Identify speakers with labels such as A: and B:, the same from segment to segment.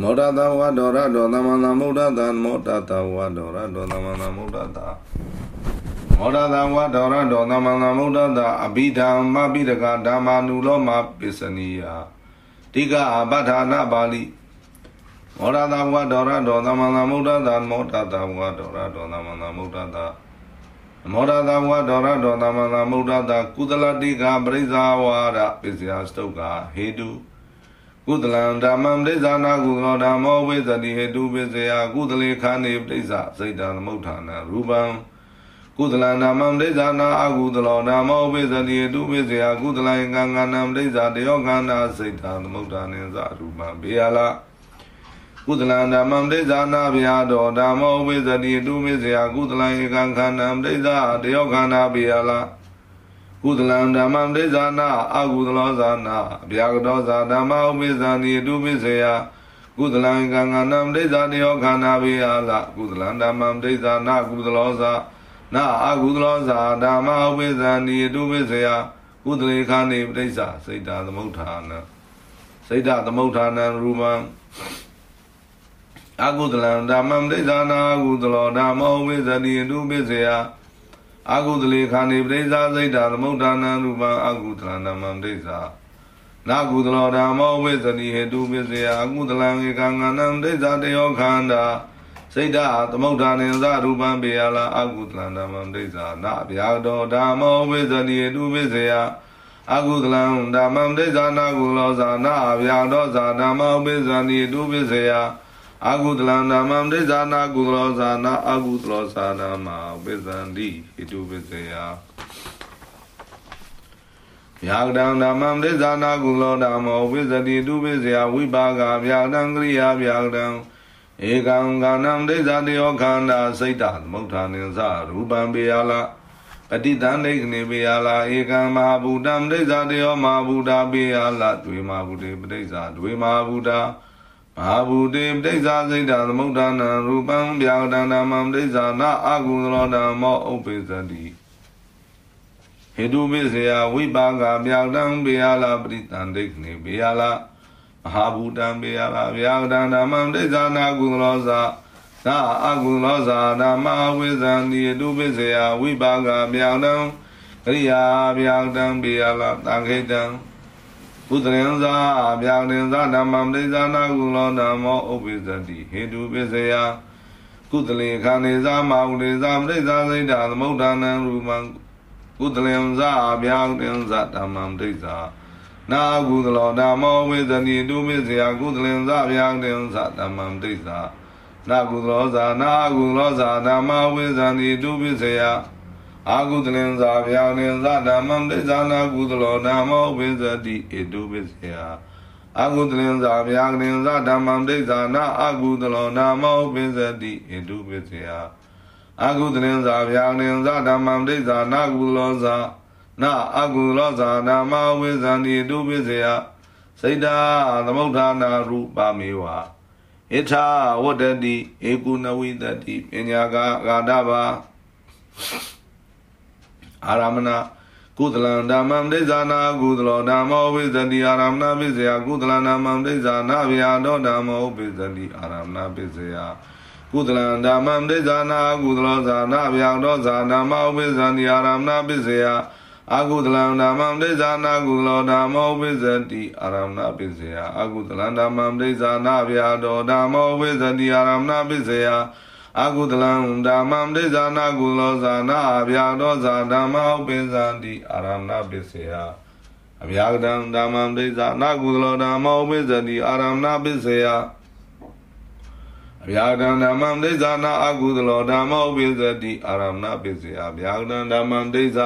A: မောတတဝါဒောရဒောသမန္တမုဒ္ဒတာမောတတဝါဒောရဒောသမန္တမုဒ္ဒတာမောတတဝါဒောရဒောသမန္တမုဒ္ဒတာအဘိဓမ္မပိဒကဓမ္မာနုလောမပစ္စနိယတိကအပဋ္ဌာနာပါဠိမောတတဝါဒောရဒောသမန္တမုဒ္ဒတာမောတတဝါဒောရဒောသမန္တမုဒ္ဒတာမောဒတာဝါဒောရဒောသမန္တမုဒ္ဒတာကုသလတိကပရိစ္ဆာဝါဒပစ္စယစတုကဟေတု ကုသလံဓမ္မံပရိစ္ဆာနာကုသလောဓမ္မောဝိသတိဟေတုပစ္စယကုသလေခာနေပရိစ္ဆာစိတ်တံသမုဋ္ဌာနရူပံကုသလံဓမ္မံပရိစ္ဆာနာအကုသလောဓမ္မောဝိသတိဟေတုပစ္စယကုသလံကံကဏံပရိစ္ဆာတယောခန္ဓာစိတ်တံသမုဋ္ဌာနေသရူပံဘေယလာကုသလံဓမ္မံဒိဋ္ဌာနာဗျာတော်ဓမ္မောဝိဇ္ဇတိတုမေဇယကုသလံဧကံခန္ဓံဒိဋ္ဌာတယောခန္ဓာဗျာလာ ကုသလံဓမ္မံဒိဋ္ဌာနာအကုသလောဇာနာဗျာကတောဇာဓမ္မောဝိဇ္ဇတိတုမေဇယကုသလံဧကံခန္ဓံဒိဋ္ဌာတယောခန္ဓာဗျာလာကုသလံဓမ္မံဒိဋ္ဌာနာကုသလောဇာနာအကုသလောဇာဓမ္မောဝိဇ္ဇတိတုမေဇယကုသလေခာနေပဋိစ္ဆာစိတ်တာသမုဋ္ဌာနစိတ်တာသမုဋ္ဌာနရူပံအကုသလံဓမ္မံဒိဋ္ဌာနာအကုသလောဓမ္မောဝိဇ္ဇတိအတုပိစေယ အကုသလေခန္ဒီပရိစ္ဆာစိတ်တာသမုဋ္ဌာနံရူပံအကုသလံဓမ္မံဒိဋ္ဌာနာကုသလောဓမ္မောဝိဇ္ဇတိဟေတုပိစေယအကုသလံဧကံငနံဒိဋ္ဌာတယောခန္ဓာစိတ်တာသမုဋ္ဌာနေသရူပံပေယလာအကုသလံဓမ္မံဒိဋ္ဌာနာဗျာတောဓမ္မောဝိဇ္ဇတိဟေတုပိစေယအကုသလံဓမ္မံဒိဋ္ဌာနာကုလောဇာနာဗျာတောဇာဓမ္မောဝိဇ္ဇတိဟေတုပိစေယ အာဟုတလံဓမ္မံဒိသနာကုသလောဇာနာအာဟုတလောဇာနာမဝိဇန္တိဣတုဝိဇယဗျာကတံဓမ္မံဒိသနာကုသလောဓမ္မောဝိဇတိတုဝိဇယဝိပါကဗျာတံကရိယာဗျာကတံဧကံကဏံဒိသတယောခန္ဓာစိတ်တသမုဋ္ဌာနိသရူပံပေယလာပတိတံဒိကနေပေယလာဧကံမဟာဘူတံဒိသတယောမဟာဘူတာပေယလာဒွေမဟာဘူတေပဋိစ္ဆာဒွေမဟာဘူတာ မဟာဘူတေပဋိစ္ဆာစိတ်တသမုဋ္ဌာနံရူပံဗျာဒန္တမံပဋိစ္ဆာနာအကုသလောဓမ္မောဥပ္ပေသတိဟေတုပိစယဝိပါကဗျာဒံဘေယလာပရိတန်ဒိနေဘေယလာမဟာဘူတံဘေယလာဗျာဒန္တမံပဋိစ္ဆာနာကုသလောဇာနာအကုသလောဇာဓမ္မဝိဇံတိဟေတုပိစယဝိပါကဗျာဒံကရိယာဗျာဒံဘေယလာတံခိတံ ကုသရင်သာဗျာရင်သာဓမ္မပရိဇာနာကုလောဓမ္မောဥပိသတိဟေတုပိစယကုသလေခန္နေသာမဟုလေသာပရိဇာစိတ်တာသမုဋ္ဌာနံရူပံကုသလင်သာဗျာရင်သာဓမ္မပရိဇာနာကုသလောဓမ္မောဝိသတိတုပိစယကုသလင်သာဗျာရင်သာဓမ္မပရိဇာနာကုသလောဇာနာကုသလောဇာဓမ္မဝိသတိတုပိစယ အာကုသလင်္သာဗျာနေသဓမ္မံဒိသနာကုသလောဓမ္မောဝိဇတိဧတုပိစေယအာကုသလင်္သာဗျာနေသဓမ္မံဒိသနာအာကုသလောဓမ္မောဝိဇတိဧတုပိစေယအာကုသလင်္သာဗျာနေသဓမ္မံဒိသနာကုသလောဇာနာအာကုသလောဇာဓမ္မဝိဇတိဧတုပိစေယစိတ်တာသမုဋ္ဌာနာရူပမေဝဣထာဝတ္တတိဧကုနဝိတတိပညာကဂါဒဘာ အာရမဏကုသလံဓမ္မံဒိဇာနာကုသလောဓမ္မောဝိဇတိအာရမဏပိစယကုသလံဓမ္မံဒိဇာနာဗျာတောဓမ္မောပိစတိအာရမဏပိစယကုသလံဓမ္မံဒိဇာနာကုသလောဇာနာဗျာတောဇာဓမ္မောပိစတိအာရမဏပိစယအာကုသလံဓမ္မံဒိဇာနာကုသလောဓမ္မောပိစတိအာရမဏပိစယအာကုသလံဓမ္မံဒိဇာနာဗျာတောဓမ္မောပိစတိအာရမဏပိစယ အကုသလံဓမ္မံဒိသနာကုလောဇာနာအဗျာဒောဇာဓမ္မဥပိသန္တိအာရမဏပစ္စယအဗျာကတံဓမ္မံဒိသနာကုသလောဓမ္မဥပိသန္တိအာရမဏပစ္စယအဗျာကတံဓမ္မံဒိသနာအကုသလောဓမ္မဥပိသတိအာရမဏပစ္စယအဗျာကတံဓမ္မံဒိသ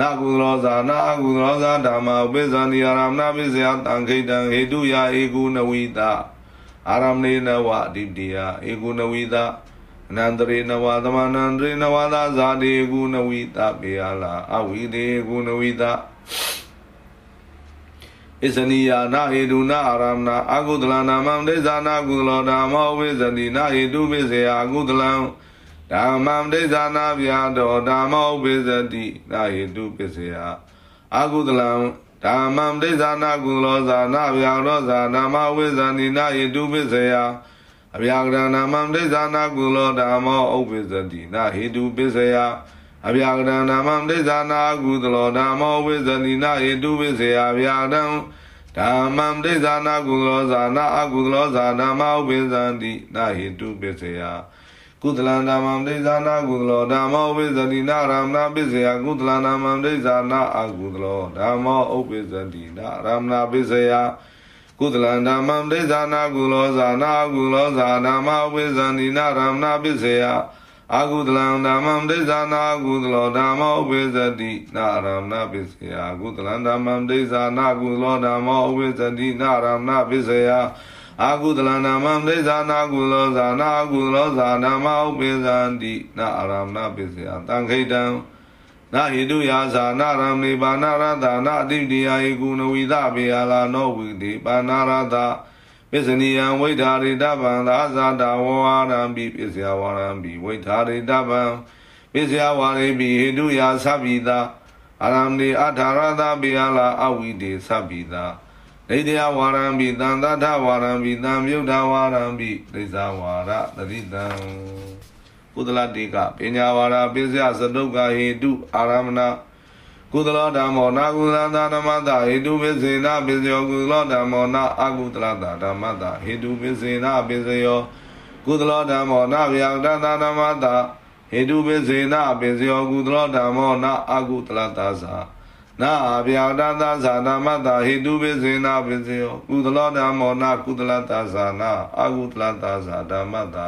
A: နာကုသလောဇာနာအကုသလောဇာဓမ္မဥပိသန္တိအာရမဏပစ္စယတံခိတံဟေတုယဧကုနဝိတာအာရမဏေနဝအဓိပတိယဧကုနဝိတာ အနန္တရေနဝသမန္တရေနဝသာဇာတိကုနဝိတပေယလာအဝိတေကုနဝိတဣဇနိယာနာဟေတုနာအာရမဏအကုသလနာမံဒိသနာကုသလောဓမ္မောဝိဇတိနာဟေတုပိစေယအကုသလံဓမ္မံဒိသနာဗျာတောဓမ္မောပိစတိနာဟေတုပိစေယအကုသလံဓဓမ္မံဒိသနာကုလောဇာနာဗျာရောဇာဓမ္မဝိဇာနိနာယတုပိစယအ ဗျာကရဏမံဒိသနာကုလောဓမ္မောဥပ္ပိစတိနာဟေတုပိစယအဗျာကရဏမံဒိသနာကုသလောဓမ္မောဝိဇာနိနာဟေတုပိစယဗျာဒံဓမ္မံဒိသနာကုသလောဇာနာအကုသလောဇာဓမ္မောဥပ္ပိစတိနာဟေတုပိစယကုသလန္တမံဒိသနာကုသလောဓမ္မောဝိဇတိနာရမနာပိစယကုသလန္တမံဒိသနာအကုသလောဓမ္မောဥပ္ပိစတိနာရမနာပိစယ ကုသလန္တမံဒိသနာကုလောဇာနာကုလောဇာဓမ္မောဝိဇတိနာရမနာပိစယအာကုသလံဓမ္မံဒိသနာကုသလောဓမ္မောဥပိသတိနာရမနာပိစယအာကုသလံဓမ္မံဒိသနာကုသလောဓမ္မောဥပိသတိနာရမနာပိစယအာကုသလနာမံဒိသနာကုလောဇာနာကုလောဇာဓမ္မဥပိသန္တိနာအာရမဏပိစယတံခိတံ နာဟိတုယာဇာနာရမေပါဏရတနာအတိတိယဧကုဏဝိသပေယလာနောဝိတိပါဏရတပစ္စနိယံဝိဓာရိတဗံသာဇာတဝဝရံပိပစ္စယဝရံပိဝိဓာရိတဗံပစ္စယဝရိပိဟိတုယာသဗ္ဗိတာအာရမေအထာရတပေယလာအဝိတေသဗ္ဗိတာဒိဋ္ဌယဝါရံပိတန်တထဝါရံပိတံမြုဒ္ဓဝါရံပိဒိသဝါရတတိတံ ကုသလတိကပညာဝါရပိစယသတုကဟေတုအာရမဏကုသလောဓမ္မောနာကုသလသာဓမ္မတာဟေတုပိစေနာပိစယောကုသလောဓမ္မောနာအကုသလသာဓမ္မတာဟေတုပိစေနာပိစယောကုသလောဓမ္မောနာဗျာတသာဓမ္မတာဟေတုပိစေနာပိစယောကုသလောဓမ္မောနာအကုသလသာသာနာဗျာတသဇာနာမတဟိတုပိစေနာပိစေယောကုသလောဓမ္မောနာကုသလတဇာနာအကုသလတဇာဓမ္မတာ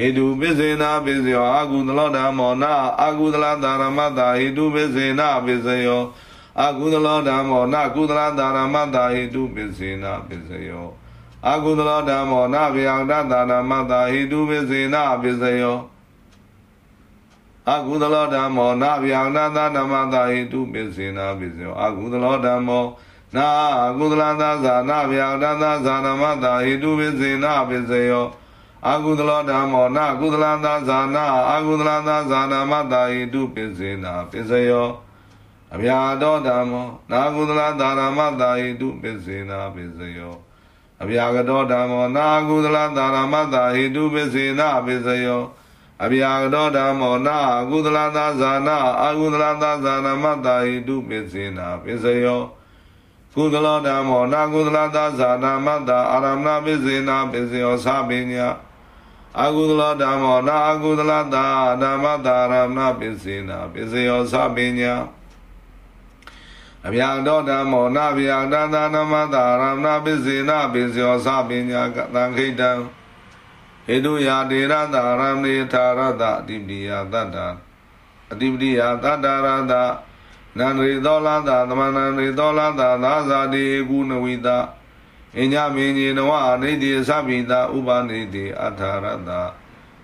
A: ဟိတုပိစေနာပိစေယောအကုသလောဓမ္မောနာအကုသလတဓမ္မတာဟိတုပိစေနာပိစေယောအကုသလောဓမ္မောနာကုသလတဓမ္မတာဟိတုပိစေနာပိစေယောအကုသလောဓမ္မောနာဗျာတသဓမ္မတာဟိတုပိစေနာပိစေယောအကုသလောဓမ္မောနာဗျာနာသဓမ္မတာဟိတုပိစေနာပိစေယောအကုသလောဓမ္မောနာအကုသလသာဇာနာဗျာနာသဇာဓမ္မတာဟိတုပိစေနာပိစေယော အကုသလောဓမ္မောနာကုသလသာဇာနာအကုသလသာဇာနာမတာဟိတုပိစေနာပိစေယောအဗျာတောဓမ္မောနာကုသလသာဓမ္မတာဟိတုပိစေနာပိစေယောအဗျာကတောဓမ္မောနာကုသလသာဓမ္မတာဟိတုပိစေနာပိစေယောအဗျာကတောဓမ္မောနာအကုသလသာဇာနာအကုသလသာဇာနာမတာဟိတုပိစေနာပိစယောကုသလဓမ္မောနာကုသလသာဇာနာမတာအာရမဏပိစေနာပိစယောသဗိညာ အကုသလဓမ္မောနာအကုသလသာဓမ္မတာအာရမဏပိစေနာပိစယောသဗိညာအဗျာတောဓမ္မောနာဗျာတသာနမတာအာရမဏပိစေနာပိစယောသဗိညာကတံခိတံဟေတုယာတေရတရမေသာရတအတိပိယတတ္တအတိပိယတတ္တရတနန္ရိသောလတသမဏန္ရိသောလတသာဇာတိကုဏဝိတ အညမင်းကြီးနဝအိတိသဗ္ဗိတဥပနိတိအထာရတ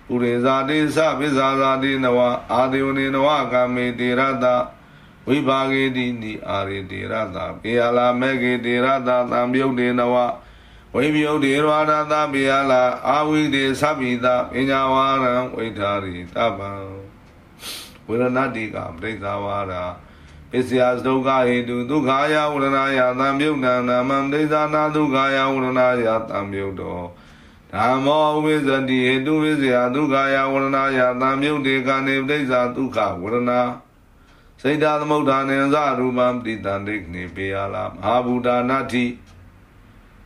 A: ပုရိဇာတိသဗ္ဗဇာဇာတိနဝအာဒေဝနေနဝကာမေတိရတဝိဘာဂေတိနိအာရိတိရတပေယလာမေဂေတိရတသံယုတ်တေနဝဝိပယုတ်တေရဝရသပိယလာအာဝိတေသဗ္ဗိတပညာဝါရံဝိထာရိတပံဝေရဏတိကပရိသဝါရာ ပစ္စယဒုက္ခဟေတုဒုက္ခာယဝရဏယသံယုတ်တံနာမံဒိသနာဒုက္ခာယဝရဏယသံယုတ်တောဓမ္မောဝိဇတိဟေတုဝိဇယဒုက္ခာယဝရဏယသံယုတ်တေကနေပရိသဒုက္ခဝရဏစိတ်ဓာသမုဋ္ဌာနေသရူပံပတိတံဒိဋ္ဌိပေယလာမဟာဘူတာနာတိ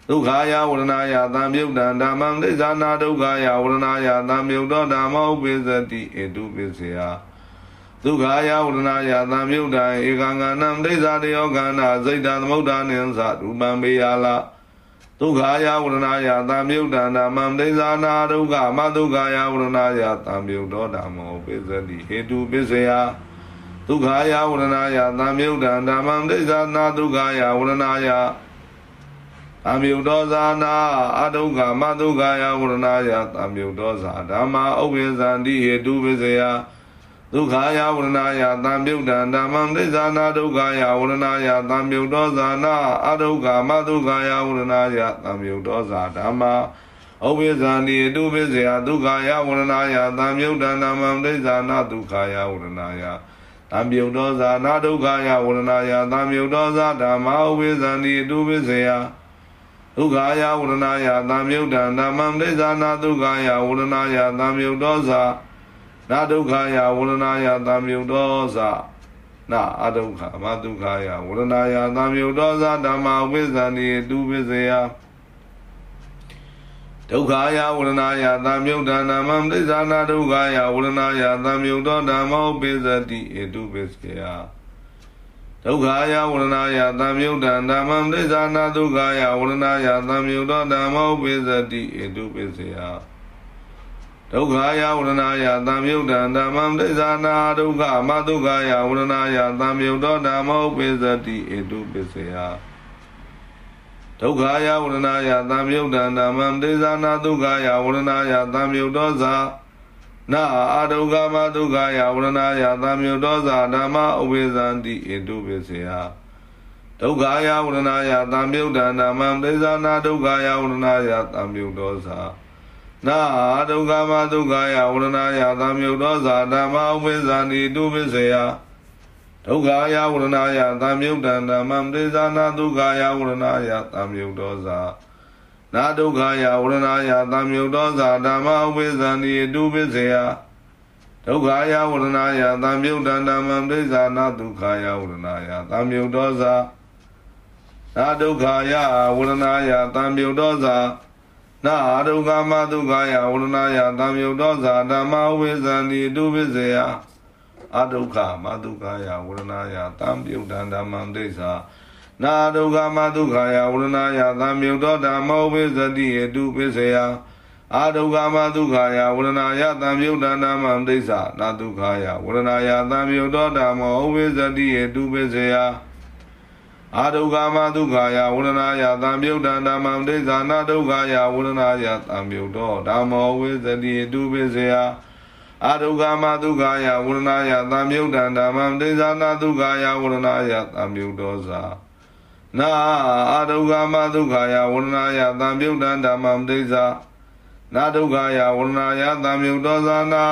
A: ဒုက္ခယဝရဏယသံမြုတ်တံဓမ္မံဒိသနာဒုက္ခယဝရဏယသံမြုတ်တောဓမ္မောပိစတိဧတုပိစယ ဒုက္ခယဝရဏယသံမြုတ်တံဧကံကနံဒိသတယောကန္နာစိတ်တသမုဒ္ဒနိသရူပံပေယလာဒုက္ခယဝရဏယသံမြုတ်တံဓမ္မံဒိသနာဒုက္ခမဒုက္ခယဝရဏယသံမြုတ်တောဓမ္မောပိစတိဟေတုပိစယဒုက္ခယဝရဏယသံမြုတ်တံဓမ္မံဒိသနာဒုက္ခယဝရဏယအမြုတောဇာနာအဒုက္ခမဒုက္ခယဝရဏယသံမြုတောဇာဓမ္မာဥပ္ပေဇံတိဟေတုပစ္စယ ဒုက္ခယဝရဏယသံမြုတံဓမ္မံဒိသနာဒုက္ခယဝရဏယသံမြုတောဇာနာအဒုက္ခမဒုက္ခယဝရဏယသံမြုတောဇာဓမ္မာဥပ္ပေဇံတိဟေတုပစ္စယဒုက္ခယဝရဏယသံမြုတံဓမ္မံဒိသနာဒုက္ခယဝရဏယသသံယုတ်သောဇာနာဒုက္ခယဝရဏယသံယုတ်သောဇာဓမ္မဥပိသန္တိအတုပိစေယဒုက္ခယဝရဏယသံယုတ်တံဓမ္မံဒိသနာဒုက္ခယဝရဏယသံယုတ်သောဇာ နာဒုက္ခယဝရဏယသံယုတ်သောဇာနာအဒုက္ခမဒုက္ခယဝရဏယသံယုတ်သောဇာဓမ္မဥပိသန္တိအတုပိစေယဒုက္ခယဝရဏယသံယုတ်တနာမံဒိသနာဒုက္ခယဝရဏယသံယုတ်သောဓမ္မောပိစတိဧတုပိစကေယဒုက္ခယဝရဏယသံယုတ်တနာမံဒိသနာဒုက္ခယဝရဏယသံယုတ်သောဓမ္မောပိစတိဧတုပိစယ ဒုက္ခယဝရဏယသံယုတ်တဓမ္မံဒိသနာဒုက္ခမဒုက္ခယဝရဏယသံယုတ်သောဓမ္မောပိစတိဧတုပိစယဒုက္ခယဝရဏယသံယုတ်တံဓမ္မံဒေသနာဒုက္ခယဝရဏယသံယုတ်သောဇာနာအာဒုက္ခမဒုက္ခယဝရဏယသံယုတ်သောဇာဓမ္မဥပိသန္တိဧတုပိစေယဒုက္ခယဝရဏယသံယုတ်တံဓမ္မံဒေသနာဒုက္ခယဝရဏယသံယုတ်သောဇာ နာအာဒုက္ခမဒုက္ခယဝရဏယသံယုတ်သောဇာဓမ္မဥပိသန္တိတုပိစေယဒုက္ခယဝရဏယသံယုတ်တံဓမ္မံဒေသနာဒုက္ခယဝရဏယသံယုတ်သောဇာနာဒုက္ခယဝရဏယသံယုတ်သောဇာဓမ္မဥပိသန္တိတုပိစေယဒုက္ခယဝရဏယသံယုတ်တံဓမ္မံဒေသနာဒုက္ခယဝရဏယသံယုတ်သောဇာနာဒုက္ခယဝရဏယသံယုတ်သောဇာ နာဒုက္ခမဒုက္ခယဝရဏယသံယုတ်သောဇာဓမ္မဥပိသန္တိတုပိစေယအဒုက္ခမဒုက္ခယဝရဏယတံပြုတ်တံဓမ္မံဒိဋ္ဌာနာဒုက္ခမဒုက္ခယဝရဏယသံပြုတ်သောဓမ္မောပိစတိအတုပိစယအာဒုက္ခမဒုက္ခယဝရဏယသံပြုတ်တံဓမ္မံဒိဋ္ဌာနာဒုက္ခယဝရဏယသံပြုတ်သောဓမ္မောပိစတိအတုပိစယ အာဒုက္ခမဒုက္ခယဝရဏယသံပြုတ်တံဓမ္မံဒိဋ္ဌာနာဒုက္ခယဝရဏယသံပြုတ်သောဓမ္မောဝိစတိအတုပိစယအာဒုက္ခမဒုက္ခယဝရဏယသံယုတ်တံဓမ္မံဒေသနာဒုက္ခယဝရဏယသံယုတ်တောဇာနာအာဒုက္ခမဒုက္ခယဝရဏယသံယုတ်တံဓမ္မံဒေသနာဒုက္ခယဝရဏယသံယုတ်တောဇာနာ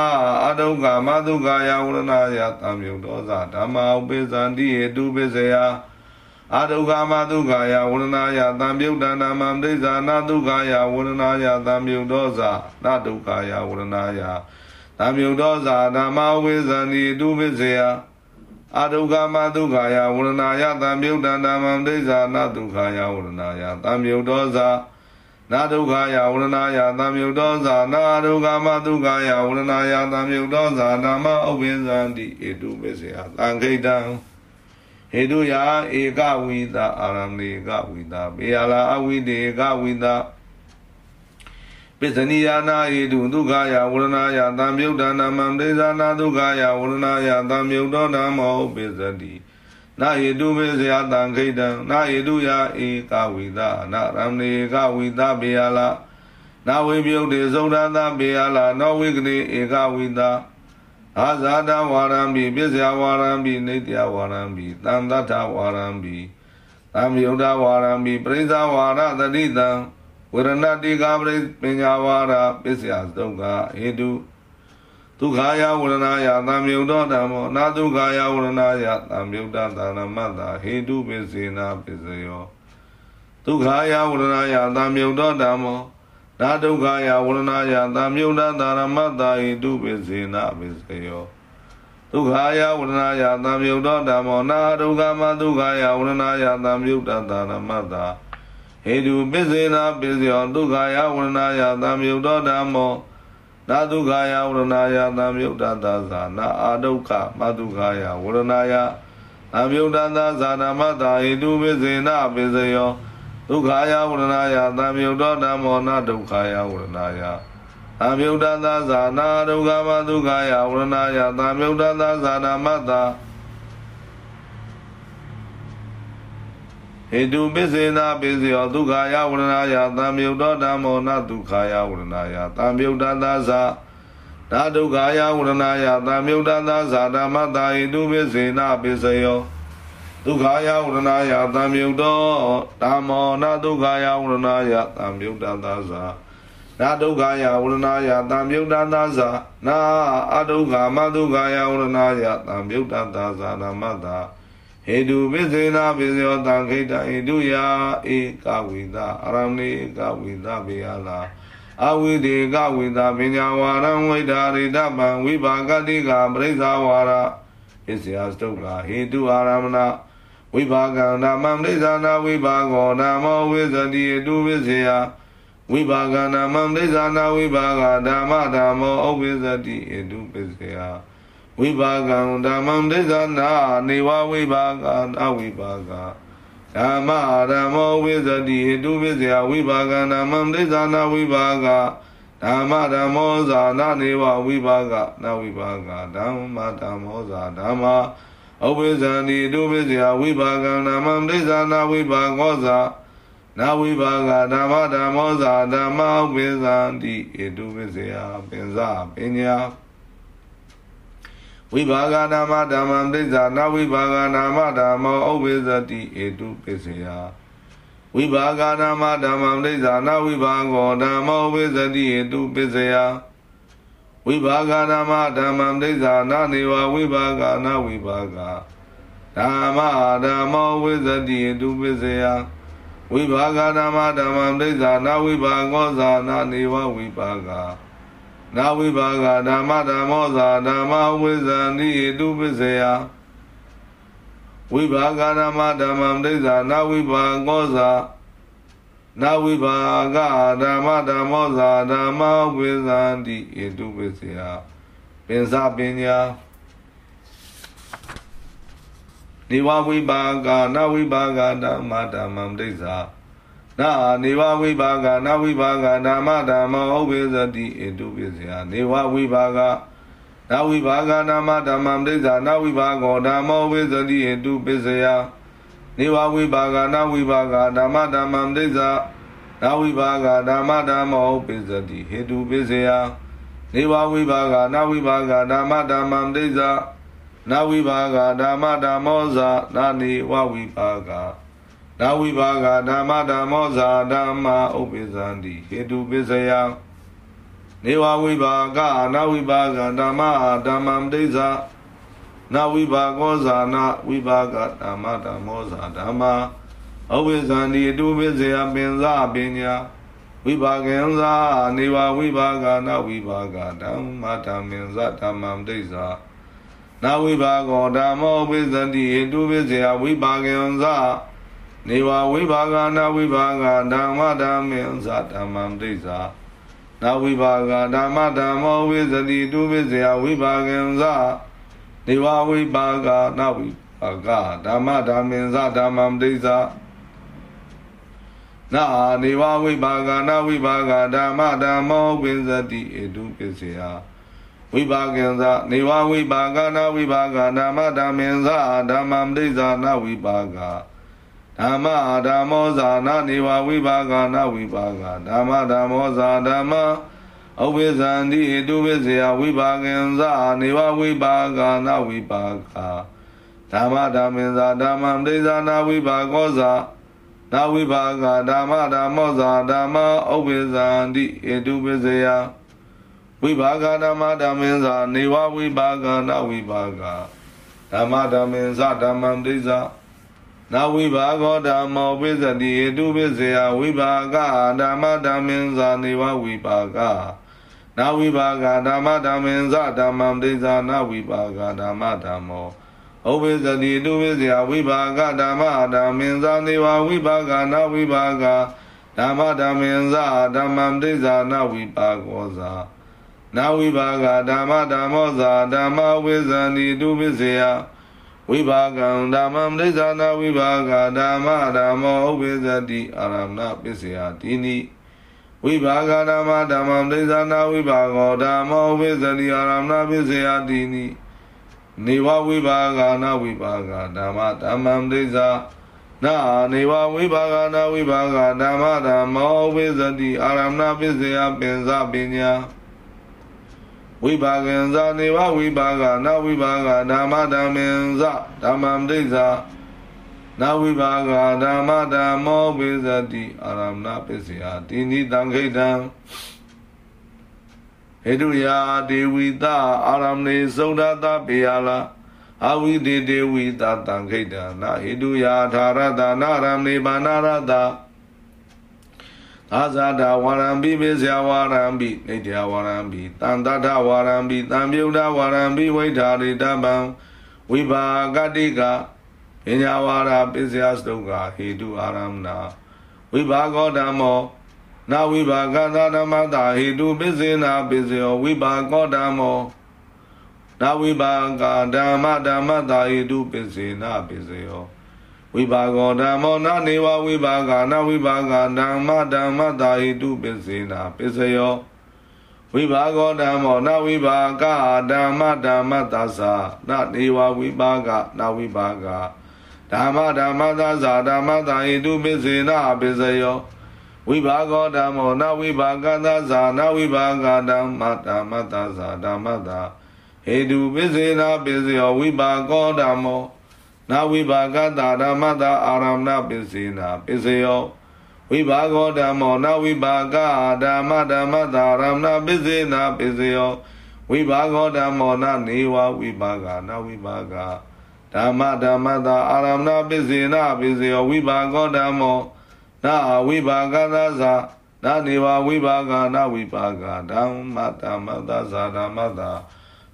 A: အာဒုက္ခမဒုက္ခယဝရဏယသံယုတ်တောဇာဓမ္မဥပိသန္တိဟေတုပိစယ အာဒုက္ခမဒုက္ခယဝရဏယသံယုတ်တံဓမ္မံဒေသနာဒုက္ခယဝရဏယသံယုတ်တောဇာနာဒုက္ခယဝရဏယသံယုတ်သောဇာဓမ္မဝိဇန္တိတုပိစေယအဒုက္ခမဒုက္ခယဝရဏယသံယုတ်တံဓမ္မံဒိဋ္ဌာနဒုက္ခယဝရဏယသံယုတ်သောဇာနာဒုက္ခယဝရဏယသံယုတ်သောဇာနာဒုက္ခမဒုက္ခယဝရဏယသံယုတ်သောဇာနာမဥပိဇန္တိဧတုပိစေယသံခိတံ ဟေတုယဧကဝိတာအာရမေကဝိတာပေယလာအဝိတေကဝိတာပစ္စနိယာနာဟိတုဒုက္ခယဝရဏယသံယုတ်တနာမံဒေသနာဒုက္ခယဝရဏယသံယုတ်တောဓမ္မောပစ္စတိနာဟိတုမေဇယတံခိတံနာဟိတုယဧကဝိသနာရမဏေကဝိသပေယလာနာဝိမြုတ်တေသုဒ္ဓသပေယလာနောဝိကတိဧကဝိသ အာဇာတဝါရံပိပစ္စယဝါရံပိနေတယဝါရံပိသံတထဝါရံပိသံယုတ်တဝါရံပိပရိသဝါရတတိတံဝရဏတိကာပရိပညာဝါရပစ္စယဒုက္ခဟေတုဒုက္ခယဝရဏယသံယုတ်တော်ဓမ္မောနာဒုက္ခယဝရဏယသံယုတ်တသာရမတ္တဟေတုပစ္စေနာပစ္စယောဒုက္ခယဝရဏယသံယုတ်တော်ဓမ္မော နာဒုက္ခယဝရဏယသံယုတ်တသာရမတ္တဟေတုပစ္စေနာပစ္စယောဒုက္ခယဝရဏယသံယုတ်တော်ဓမ္မောနာဒုက္ခမဒုက္ခယဝရဏယသံယုတ်တသာရမတ္တဟေတုပစ္စေနာပစ္စယောဒုက္ခယဝရဏယသံယုတ်တော်ဓမ္မောနာဒုက္ခယဝရဏယသံယုတ်တသဇာနာအာဒုက္ခမဒုက္ခယဝရဏယသံယုတ်တသဇာနာမတာဟေတုပစ္စေနာပစ္စယော ဒုက္ခယဝရဏယသံယုတ်တော်ဓမ္မောနာဒုက္ခယဝရဏယသံယုတ်တသဇာနာဒုက္ခမဒုက္ခယဝရဏယသံယုတ်တသဇာနာမတာဟေတုပစ္စေနာပစ္စယောဒုက္ခယဝရဏယသံယုတ်တော်ဓမ္မောနဒုက္ခယဝရဏယသံယုတ်တသသနာဒုက္ခယဝရဏယသံယုတ်တသဇာဓမ္မတာဟေတုပစ္စေနာပစ္စယော ဒုက္ခယဝရဏယသံယုတ်တော်ဓမ္မောနဒုက္ခယဝရဏယသံယုတ်တသဇာနာဒုက္ခယဝရဏယတံပြုတ်တသာသာနာအဒုက္ခမဒုက္ခယဝရဏယတံပြုတ်တသာသာဓမ္မတာဟေတုပိစေနာပိစယောတံခိတဟေတုယာဧကဝိတာအရမဏေကဝိတာဘေယလာအဝိဒေကဝိတာပညာဝါရံဝိဒါရိတပံဝိပါကတိကပရိစ္ဆာဝါရဣဇယစတုကဟေတုအာရမဏ ဝိပါကံဓမ္မပရိစ္ဆာနာဝိပါကောဓမ္မောဝိဇတိတုဝိစေယဝိပါကနာမံပရိစ္ဆာနာဝိပါကဓမ္မဓမ္မောဩဝိဇတိအတုပစ္စေယဝိပါကံဓမ္မံပရိစ္ဆာနာနေဝဝိပါကအဝိပါကဓမ္မဓမ္မောဝိဇတိအတုပစ္စေယဝိပါကနာမံပရိစ္ဆာနာဝိပါကဓမ္မဓမ္မောဇာနာနေဝဝိပါကနဝိပါကဓမ္မဓမ္မောဇာဓမ္မာ ဥပိဇန္တိတုပိစယဝိပါကံဓမ္မံပရိစ္ဆာနာဝိပါကောဇာနာဝိပါကဓမ္မဓမ္မောဇာဓမ္မဥပိသန္တိဧတုပိစယပင်စပညာဝိပါကဓမ္မဓမ္မံပိစ္ဆာနာဝိပါကဓမ္မဓမ္မောဥပိသတိဧတုပိစယဝိပါကဓမ္မဓမ္မံပိစ္ဆာနာဝိပါကောဓမ္မောဥပိသတိဧတုပိစယ ဝိပါကဓမ္မဓမ္မံပိစ္ဆာနာနေဝဝိပါကနာဝိပါကဓမ္မဓမ္မောဝိသတိဧတုပိစယဝိပါကဓမ္မဓမ္မံဒိဋ္ဌာနာဝိပါကောဇာနာနေဝဝိပါကနာဝိပါကဓမ္မဓမ္မောဇာဓမ္မဝိဇန္တိတုပစ္စယဝိပါကဓမ္မဓမ္မံဒိဋ္ဌာနာဝိပါကောဇာ နာဝိပါကဓမ္မဓမ္မောဇာဓမ္မဝိဇန္တိတုပစ္စယပင်စပညာနေဝဝိပါကနဝိပါကဓမ္မဓမ္မံဒိဋ္ဌာနာနေဝဝိပါကနဝိပါကဓမ္မဓမ္မောဥပိသတိဧတုပိစယနေဝဝိပါကနဝိပါကဓမ္မဓမ္မံဒိဋ္ဌာနဝိပါကောဓမ္မောဥပိသတိဧတုပိစယ နေဝဝိပါကနဝိပါကဓမ္မဓမ္မံဒိဋ္ဌာနဝိပါကဓမ္မဓမ္မောဥပိသတိဟေတုပိစယနေဝဝိပါကနဝိပါကဓမ္မဓမ္မံဒိဋ္ဌာနဝိပါကဓမ္မဓမ္မောဇာနာနေဝဝိပါကနဝိပါကဓမ္မဓမ္မောဇာဓမ္မာဥပိသန္တိဟေတုပိစယနေဝဝိပါကနဝိပါကဓမ္မဓမ္မံဒိသ နဝိပါကောဇာနာဝိပါကဓမ္မဓမ္မောဇာဓမ္မာဥပိသန္တိတုပိစယပင်စပညာဝိပါကံသာနေဝဝိပါကနဝိပါကဓမ္မဓမ္မင်္စဓမ္မံဒိသနာဝိပါကောဓမ္မောပိသတိဟိတုပိစေယဝိပါကံသနေဝဝိပါကနာဝိပါကဓမ္မဓမ္မေသဓမ္မံဒိသနာဝိပါကဓမ္မဓမ္မောဝိသတိတုပိစေယဝိပါကံသ နေဝဝိပါကနာဝိပါကဓမ္မဓမ္မေသဓမ္မံဒိသနာနေဝဝိပါကနာဝိပါကဓမ္မဓမ္မောဝိသတိဣတုပိစေယဝိပါကံသနေဝဝိပါကနာဝိပါကဓမ္မဓမ္မင်္သဓမ္မံဒိသနာဝိပါကဓမ္မဓမ္မောဇာနာနေဝဝိပါကနာဝိပါကဓမ္မဓမ္မောဇာဓမ္မ ဥပိသန္တိတုပိစယဝိပါကံသနေဝဝိပါကနာဝိပါကဓမ္မဓမ္မင်္သဓမ္မံဒိသနာဝိပါကောဇာနာဝိပါကဓမ္မဓမ္မောဇာဓမ္မဥပိသန္တိဣတုပိစယဝိဘာဂဓမ္မဓမ္မင်္စာနေဝဝိဘာဂနာဝိဘာဂဓမ္မဓမ္မင်္စာဓမ္မံဒိသနာဝိဘာဂောဓမ္မောပိစတိဟတုပိစေယဝိဘာဂဓမ္မဓမ္မင်္စာနေဝဝိဘာဂ နာဝိဘာဂဓမ္မဓမ္မင်္စာဓမ္မံဒိသနာဝိဘာဂဓမ္မဓမ္မောဩဝိဇတိတုဝိဇယဝိဘာဂဓမ္မဓမ္မင်္စာနေဝဝိဘာဂနာဝိဘာဂဓမ္မဓမ္မင်္စာဓမ္မံဒိသနာဝိဘာဂောဇာနာဝိပါကဓမ္မဓမ္မောသာဓမ္မဝိဇန္တိတုပိစေယဝိပါကံဓမ္မံဒိသနာဝိပါကဓမ္မဓမ္မောဥပိသတိအာရမဏပိစေယတိနိ ဝိပါကဓမ္မဓမ္မံဒိသနာဝိပါကောဓမ္မောဥပိသတိအာရမဏပိစေယတိနိနေဝဝိပါကနာဝိပါကဓမ္မဓမ္မံဒိသနာနေဝဝိပါကနာဝိပါကဓမ္မဓမ္မောဥပိသတိအာရမဏပိစေယပင်စပညာဝိပါကံဇာနေဝဝိပါကနာဝိပါကဓမ္မဓမ္မင်္ဇဓမ္မံဒိဋ္ဌာ နာဝိပါကဓမ္မဓမ္မောပိသတိအာရမဏပစ္စယတိနိတံခိတံဟေတုယာဒေဝီတာအာရမဏေသုဒ္ဓတာပေယလာအဝိဒေဒေဝီတာတံခိတနာဟေတုယာသာရတနာရမဏေဘာနာရတာသာဇာတဝရံပိပိဇယဝရံပိနေတယဝရံပိတန်တထဝရံပိတံပြုဒဝရံပိဝိထာရိတပံဝိဘာဂတိက ပညာဝါရပိစယစတုကဟေတုအာရမဏဝိဘာဂောဓမ္မောနာဝိဘာဂသာဓမ္မတာဟေတုပိစေနာပိစယောဝိဘာဂောဓမ္မောနာဝိဘာဂဓမ္မဓမ္မတာဟေတုပိစေနာပိစယောဝိဘာဂောဓမ္မောနာနေဝဝိဘာဂနာဝိဘာဂဓမ္မဓမ္မတာဟေတုပိစေနာပိစယောဝိဘာဂောဓမ္မောနဝိဘာကဓမ္မဓမ္မသသနနေဝဝိဘာကနဝိဘာက ဓမ္မဓမ္မသသဓမ္မတာဟိတုပိစေနပိစယောဝိဘာဂောဓမ္မောနဝိဘာကသသနဝိဘာကဓမ္မဓမ္မသသဓမ္မတာဟေတုပိစေနပိစယောဝိဘာဂောဓမ္မောနဝိဘာကသဓမ္မတာအာရမဏပိစေနပိစယောဝိဘာဂောဓမ္မောနဝိဘာကဓမ္မဓမ္မသာရမဏပိစေနာပိစယောဝိဘာဂောဓမ္မောနနေဝဝိဘာကနဝိဘာက ဓမ္မဓမ္မသာအာရမဏပိစေနာပိစယောဝိဘာဂောဓမ္မောနာဝိဘာကသသနာနေဝဝိဘာကနဝိဘာကဓမ္မဓမ္မသာသာဓမ္မသာ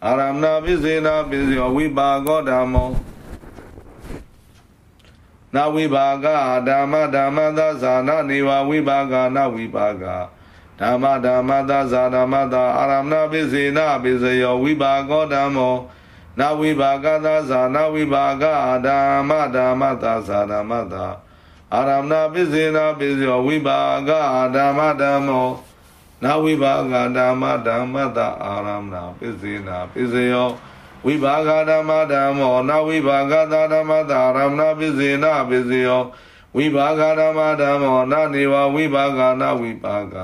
A: အာရမဏပိစေနာပိစယောဝိဘာဂောဓမ္မောနဝိဘာကဓမ္မဓမ္မသဇာနာနေဝဝိဘာကနဝိဘာကဓမ္မဓမ္မသဇာဓမ္မသာအာရမဏပိစေနပိစယောဝိဘာကောဓမ္မော နဝိဘာကသဇာနဝိဘာကဓမ္မဓမ္မသဇာဓမ္မသာအာရမဏပိစေနပိစယောဝိဘာကဓမ္မဓမ္မောနဝိဘာကဓမ္မဓမ္မသာအာရမဏပိစေနပိစယောဝိဘာဂဓမ္မဓမ္မောနဝိဘာဂသာဓမ္မသာရမဏပိစေနပိစေယောဝိဘာဂဓမ္မဓမ္မောနနေဝဝိဘာဂနဝိဘာဂ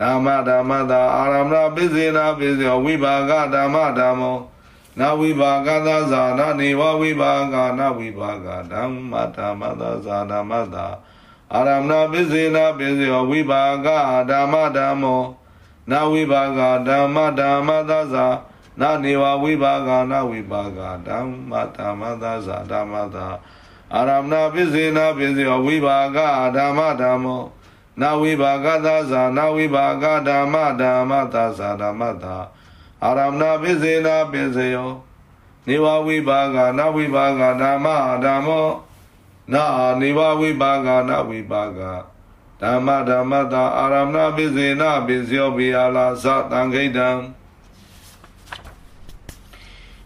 A: ဓမ္မဓမ္မသာအာရမဏပိစေနပိစေယောဝိဘာဂဓမ္မဓမ္မော နဝိဘာဂသာဇာနနေဝဝိဘာဂနဝိဘာဂဓမ္မဓမ္မသာဇာဓမ္မသာအာရမဏပိစေနပိစေယောဝိဘာဂဓမ္မဓမ္မောနဝိဘာဂဓမ္မဓမ္မသာဇာနာနေဝဝိဘာဂနာဝိဘာဂဓမ္မဓမ္မသာဇာဓမ္မသာအာရမဏပိစေနာပိစေဝိဘာဂဓမ္မဓမ္မောနာဝိဘာဂသာဇာနာဝိဘာဂဓမ္မဓမ္မသာဇာဓမ္မသာ အာရမဏပိစေနာပိစေယောနေဝဝိဘာဂနာဝိဘာဂဓမ္မဓမ္မောနာနေဝဝိဘာဂနာဝိဘာဂဓမ္မဓမ္မတာအာရမဏပိစေနာပိစေယောပိယလာသတံခိတံ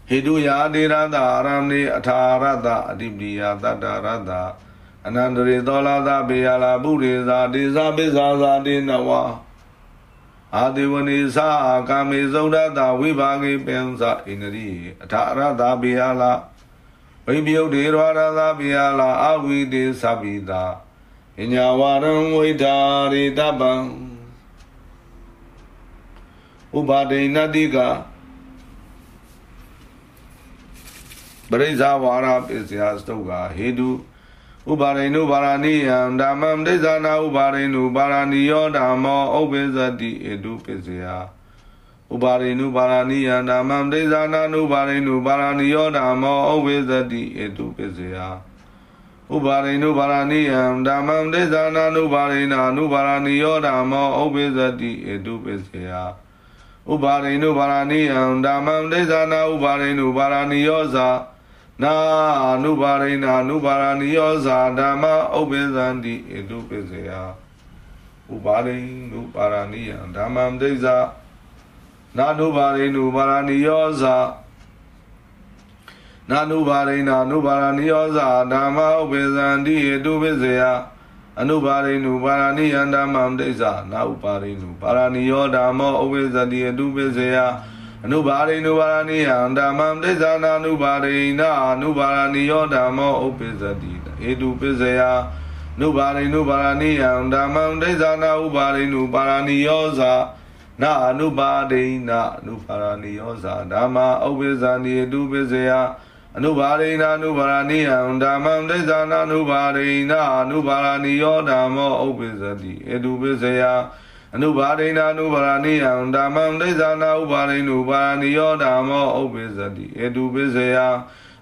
A: ဟေတုယာဒေရတအာရမေအထာရတအတိပိယတတ္တရတအနန္တရေသောလာသဘေယလာပုရိသာဒေဇပိဇာဇာတိနဝ အာဒေဝနေသာကာမေဇုဒ္ဓတာဝိဘာဂေပင်္စဣန္ဒရိအထာရတဘေယလာဝိပယုတ်ဒေရဝရသဘေယလာအဝိတေသပိတာပညာဝရံဝိဓာရိတပံဥပါဒိနတိကပရိဇာဝါရပစ္စယစတုကဟေတု ဥပါရိနုပါရဏိယံဓမ္မံဒိသနာဥပါရိနုပါရဏိယောဓမ္မောဥပိသတိဧတုပစ္စယဥပါရိနုပါရဏိယံဓမ္မံဒိသနာနုပါရိနုပါရဏိယောဓမ္မောဥပိသတိဧတုပစ္စယဥပါရိနုပါရဏိယံဓမ္မံဒိသနာနုပါရိနာနုပါရဏိယောဓမ္မောဥပိသတိဧတုပစ္စယဥပါရိနုပါရဏိယံဓမ္မံဒိသနာဥပါရိနုပါရဏိယောဇာ နာအနုပါရိနာအနုပါရဏိယောဇာဓမ္မဥပ္ပဇန္တိဣတုပစ္စယဥပါရိနုပါရဏိယဓမ္မံဒိဇာနာနုပါရိနုပါရဏိယောဇာနာနုပါရိနာအနုပါရဏိယောဇာဓမ္မဥပ္ပဇန္တိဣတုပစ္စယအနုပါရိနုပါရဏိယဓမ္မံဒိဇာနာဥပါရိနုပါရဏိယောဓမ္မောဥပ္ပဇန္တိဣတုပစ္စယ အနုဘာရိနုဘာရဏိယံဓမ္မံဒိသနာနုဘာရိဏအနုဘာရဏိယောဓမ္မောဥပ္ပဇတိဧတုပစ္စယနုဘာရိနုဘာရဏိယံဓမ္မံဒိသနာဥဘာရိနုဘာရဏိယောဇာနာအနုဘာဒိဏအနုဘာရဏိယောဇာဓမ္မဥပ္ပဇတိဧတုပစ္စယအနုဘာရိဏအနုဘာရဏိယံဓမ္မံဒိသနာနုဘာရိဏအနုဘာရဏိယောဓမ္မောဥပ္ပဇတိဧတုပစ္စယ အအနုဘာဒိနာနုဘာရဏိယံဓမ္မံဒိသနာဥပါရိနုပါရဏိယောဓမ္မောဥပ္ပိသတိဧတုပိစယ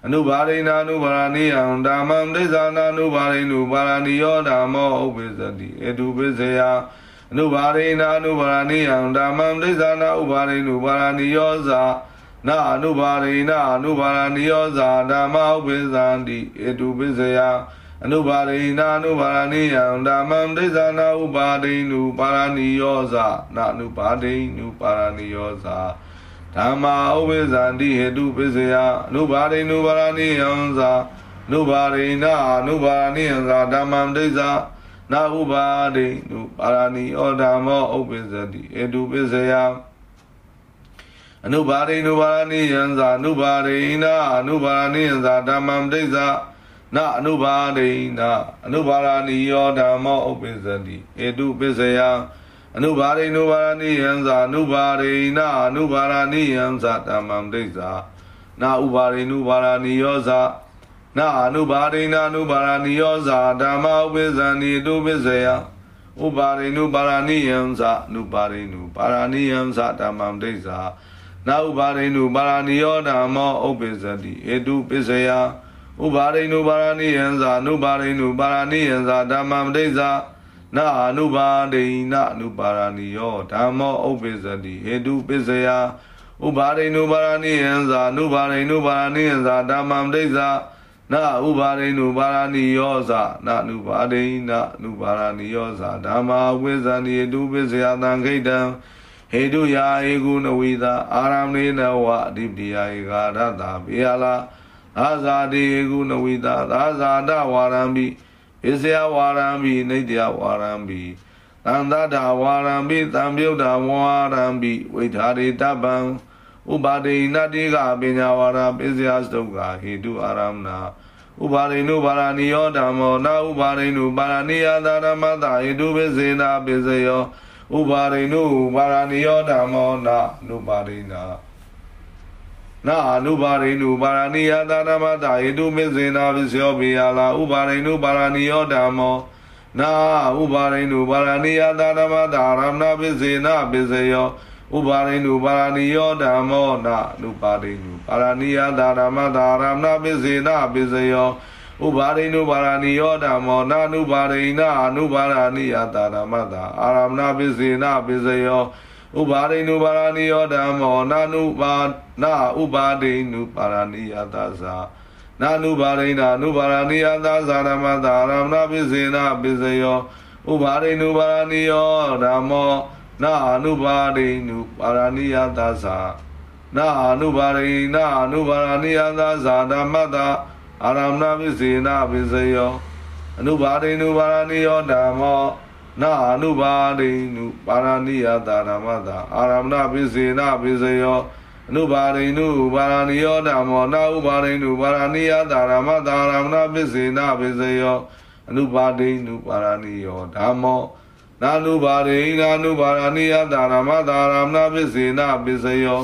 A: အနုဘာဒိနာနုဘာရဏိယံဓမ္မံဒိသနာနုဘာရိနုပါရဏိယောဓမ္မောဥပ္ပိသတိဧတုပိစယအနုဘာရိနာအနုဘာရဏိယံဓမ္မံဒိသနာဥပါရိနုပါရဏိယောဇာနာအနုဘာရိနာအနုဘာရဏိယောဇာဓမ္မဥပ္ပိသန္တိဧတုပိစယ အနုပါရိနာအနုပါရဏိယံဓမ္မံဒိသနာဥပါဒိနုပါရဏိယောဇာနာအနုပါဒိနုပါရဏိယောဇာဓမ္မာဥပိသန္တိဟေတုပစ္စယအနုပါရိနုပါရဏိယံဇာအနုပါရိနာအနုပါရဏိယံဇာဓမ္မံဒိသနာဥပါဒိနုပါရဏိယောဓမ္မောဥပိသတိဟေတုပစ္စယအနုပါရိနုပါရဏိယံဇာအနုပါရိနာအနုပါရဏိယံဇာဓမ္မံဒိသန အနုဘာဒိနာအနုဘာရဏီယောဓမ္မောဥပ္ပစ္စတိဧတုပစ္စယအနုဘာရိနုဘာရဏိယံဇာအနုဘာရိနာအနုဘာရဏိယံဇာဓမ္မံဒိသနာဥဘာရိနုဘာရဏီယောဇာနာအနုဘာရိနာအနုဘာရဏီယောဇာဓမ္မဥပ္ပစ္စန္တိတုပစ္စယဥပါရိနုပါရဏိယံဇာအနုပါရိနုပါရဏိယံဇာဓမ္မံဒိသနာဥပါရိနုပါရဏိယောဓမ္မောဥပ္ပစ္စတိဧတုပစ္စယ ဥပါရိနုပါရဏိယံဇာနုပါရိနုပါရဏိယံဇာဓမ္မမတိဇာနာအနုပါဒိနအနုပါရဏိယောဓမ္မောဥပ္ပိသတိဟေတုပစ္စယဥပါရိနုပါရဏိယံဇာနုပါရိနုပါရဏိယံဇာဓမ္မမတိဇာနာဥပါရိနုပါရဏိယောဇာနာနုပါဒိနအနုပါရဏိယောဇာဓမ္မာဝိဇ္ဇနိဟေတုပစ္စယသံခိတံဟေတုယာဧကုနဝိသာအာရမေနဝအဓိပတိယဧကာရတဘေယလာ သာဇာတိကုနဝိတာသာဇာတဝါရံပိဣဇယဝါရံပိနေတယဝါရံပိသန္တတာဝါရံပိသံပြုတ်တာဝါရံပိဝိထာရိတပံဥပါဒိနတိကပညာဝါရပိစယစတုကဟေတုအာရမနာဥပါရိနုပါရဏိယောဓမ္မောနာဥပါရိနုပါရဏိယသာရမတဟေတုပိစေနာပိစယောဥပါရိနုပါရဏိယောဓမ္မောနာနုပါရိနာ နာအနုပါရိနုပါရဏိယသာနမတာဟိတုမစ္စေနာပစ္စယောပိယလာဥပါရိနုပါရဏိယောဓမ္မောနာဥပါရိနုပါရဏိယသာနမတာရမဏပစ္စေနာပစ္စယောဥပါရိနုပါရဏိယောဓမ္မောနာအနုပါရိနုပါရဏိယသာရမတာရမဏပစ္စေနာပစ္စယောဥပါရိနုပါရဏိယောဓမ္မောနာနုပါရိနာအနုပါရဏိယသာရမတာအာရမဏပစ္စေနာပစ္စယော ဥပါရိနုပါရဏိယောဓမ္မောနာနုပါနာဥပါဒိနုပါရဏိယသသနာနုပါရိနာနုပါရဏိယသသရမတာရမဏပိစေနာပိစယောဥပါရိနုပါရဏိယောဓမ္မောနာအနုပါဒိနုပါရဏိယသသနာအနုပါရိနာအနုပါရဏိယသသဓမ္မတာအာရမဏပိစေနာပိစယောအနုပါဒိနုပါရဏိယောဓမ္မော နာအနုပါဒိနုပါရဏိယတာရမတာအာရမဏပိစေနပိစယောအနုပါဒိနုပါရဏိယောဓမ္မောနာဥပါဒိနုပါရဏိယတာရမတာအာရမဏပိစေနပိစယောအနုပါဒိနုပါရဏိယောဓမ္မောနာနုပါဒိနာနုပါရဏိယတာရမတာအာရမဏပိစေနပိစယော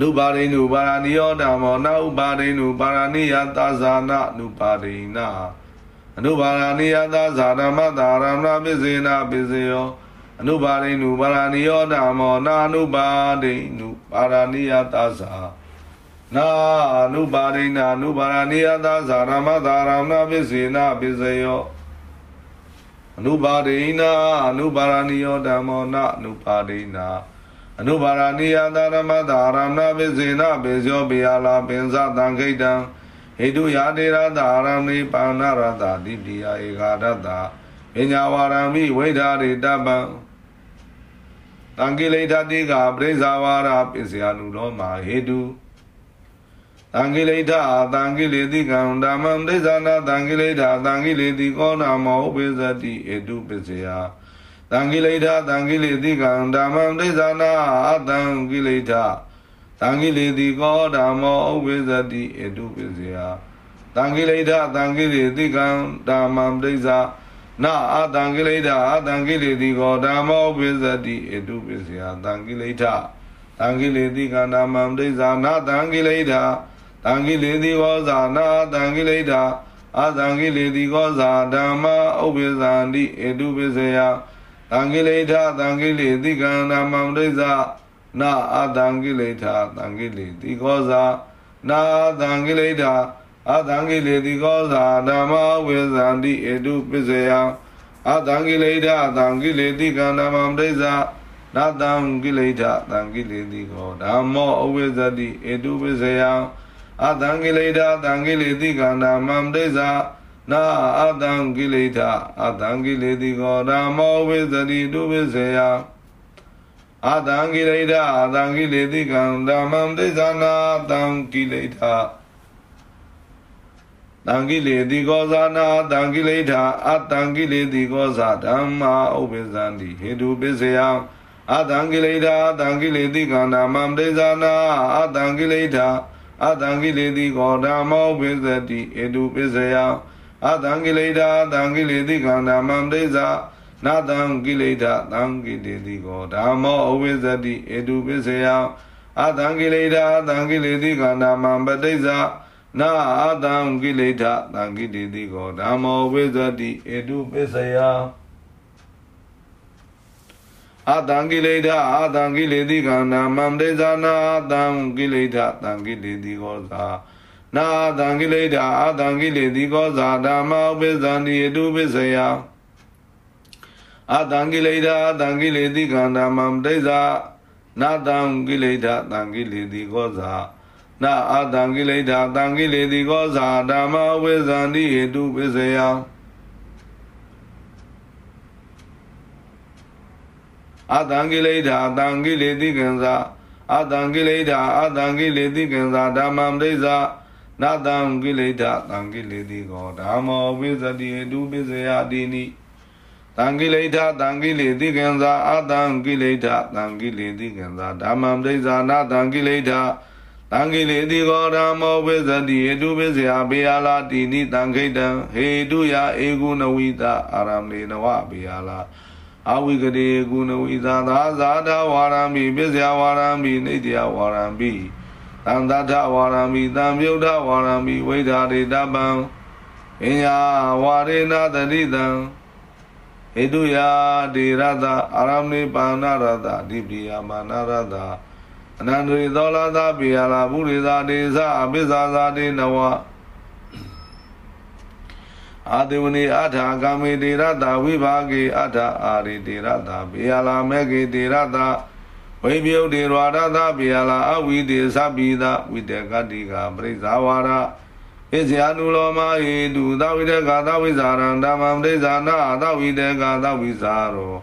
A: နုပါရိနုပါရဏိယောဓမ္မောနာဥပါရိနုပါရဏိယသာဇာနာနုပါရိနာ အနုဘာရဏိယသာဇာဓမ္မတာရမဏပိစေနာပိစေယောအနုဘာရိနုဘာရဏိယောဓမ္မောနာအနုဘာဒိနုပါရဏိယသာဇာနာအနုဘာရိနာအနုဘာရဏိယသာဇာဓမ္မတာရမဏပိစေနာပိစေယောအနုဘာဒိနာအနုဘာရဏိယောဓမ္မောနာအနုဘာဒိနာအနုဘာရဏိယသာဓမ္မတာရမဏပိစေနာပိစေယောပိယလာပင်စသံခိတံ ဟိတုယာတေရတာအာရမေပါဏရတာတိတိယဧကာရတာပညာဝါရမိဝိဓာရိတပံတံကိလေသာတိကပရိဇာဝါရပစ္စယနုရောမာဟေတုတံကိလေသာတံကိလေတိကံဓမ္မံဒိသနာတံကိလေသာတံကိလေတိကောနာမောဝိဇတိဟေတုပစ္စယတံကိလေသာတံကိလေတိကံဓမ္မံဒိသနာအတံကိလေသာ တံကိလေတိကောဓမ္မောဥပ္ပဇတိအတုပစ္စယတံကိလေသာတံကိလေတိကံဓမ္မံပဋိစ္ဆာနာအတံကိလေသာအတံကိလေတိကောဓမ္မောဥပ္ပဇတိအတုပစ္စယတံကိလေသာတံကိလေတိကံဓမ္မံပဋိစ္ဆာနာတံကိလေသာတံကိလေတိကောဇာနာတံကိလေသာအတံကိလေတိကောဇာဓမ္မဥပ္ပဇန္တိအတုပစ္စယသံကိလေသာသံကိလေတိကံနာမံဒိသ နာအတံကိလေသာသံကိလေတိခောဇာနာသံကိလေသာအတံကိလေတိခောဇာဓမ္မဝေဇန္တိဧတုပစ္စယအတံကိလေသာအတံကိလေတိကံနာမံဒိသနာတံကိလေသာသံကိလေတိခောဓမ္မောအဝေဇတိဧတုပစ္စယအတံကိလေသာအတံကိလေတိကံနာမံဒိသနာအတံကိလေသာအတံကိလေတိကောဓမ္မောဝိသတိတုပစ္ဆေယ အတံကိလေသာအတံကိလေတိကံဓမ္မံဒိသနာအတံကိလေသာတံကိလေတိကောဇာနာတံကိလေသာအတံကိလေတိကောဇာဓမ္မာဥပ္ပဇန္တိဟေတုပစ္ဆေယအတံကိလေသာအတံကိလေတိကံဓမ္မံဒိသနာအတံကိလေသာအတံကိလေတိကောဓမ္မောဥပ္ပဇ္တိဟေတုပစ္ဆေယအတံကိလေသာတံကိလေတိကံဓမ္မံဒိသနာ တံကိလေသာတံကိလေတိကောဓမ္မောအဝိဇ္ဇတိဧတုပစ္စယအတံကိလေသာတံကိလေတိကံဓမ္မံပဋိစ္ဆနာအတံကိလေသာတံကိလေတိကောဓမ္မောဝိဇ္ဇတိဧတုပစ္စယအတံကိလေသာအတံကိလေတိကံဓမ္မံဒိသနာအတံကိလေသာတံကိလေတိကောသာနာသံကိလေသာအသံကိလေတိကောဇာဓမ္မဥပိသန္တိအတုပိစယ အသံကိလေသာအသံကိလေတိကံဓမ္မံဒိသနာသံကိလေသာသံကိလေတိကောဇာနာအသံကိလေသာသံကိလေတိကောဇာဓမ္မဥပိသန္တိအတုပိစယအတံကိလေသာအတံကိလေတိကံသာအတံကိလေသာအတံကိလေတိကံသာဓမ္မံဒိသနာတံကိလေသာတံကိလေတိကောဓမ္မောဝိသတိအတုပိစယတိနိ တံကိလေသာတံကိလေတိကံသာအတံကိလေသာတံကိလေတိကံသာဓမ္မံဒိသနာတံကိလေသာတံကိလေတိကောဓမ္မောဝိသတိအတုပိစယဘေယလာတိနိတံခိတံဟေတုယဧကုနဝိတအာရမေနဝဘေယလာအဝိကတိကုနဝိသသာဇာတဝါရမိပစ္စယဝါရမိနေတယဝါရမိတံတထဝါရမိတံမြုဒ္ဓဝါရမိဝိဓာရိတပံပညာဝါရေနတတိတံ ဟေတုယာဒေရတအာရမေပါဏရတဒီပိယမာနရတအနန္တရိသောလာသပိယလာဘုရိသာဒေသအပိဇာသာဒေနဝအာဒေဝနေအထာကာမေတေရတဝိဘာဂေအထာအာရိတေရတပိယလာမေကေတေရတဝိပယုတ်တေရဝါဒသပိယလာအဝိတေသပိသဝိတေကတိကပရိဇာဝါရ ဣဇာနုလောမဟိတုသဝိတေကသဝိဇာရံဓမ္မံပရိဇာနာသဝိတေကသဝိဇာရော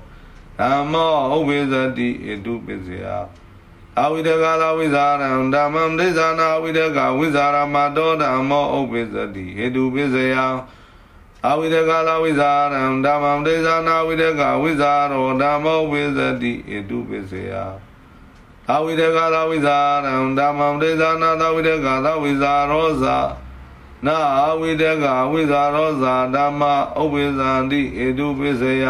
A: ဓမ္မောဥပ္ပေသတိဣတုပစ္စယအဝိတေကသဝိဇာရံဓမ္မံပရိဇာနာဝိတေကဝိဇာရမတောဓမ္မောဥပ္ပေသတိဟေတုပစ္စယအဝိဒကလာဝိဇာရံဓမ္မံဒေဇာနာဝိဒကဝိဇာရောဓမ္မောဝိဇတိဣတုပစ္စယအဝိဒကလာဝိဇာရံဓမ္မံဒေဇာနာသဝိဒကသဝိဇာရောဇာ နာအဝိဒကဝိဇာရောဇာဓမ္မဥပိဇန္တိဣတုပစ္စယ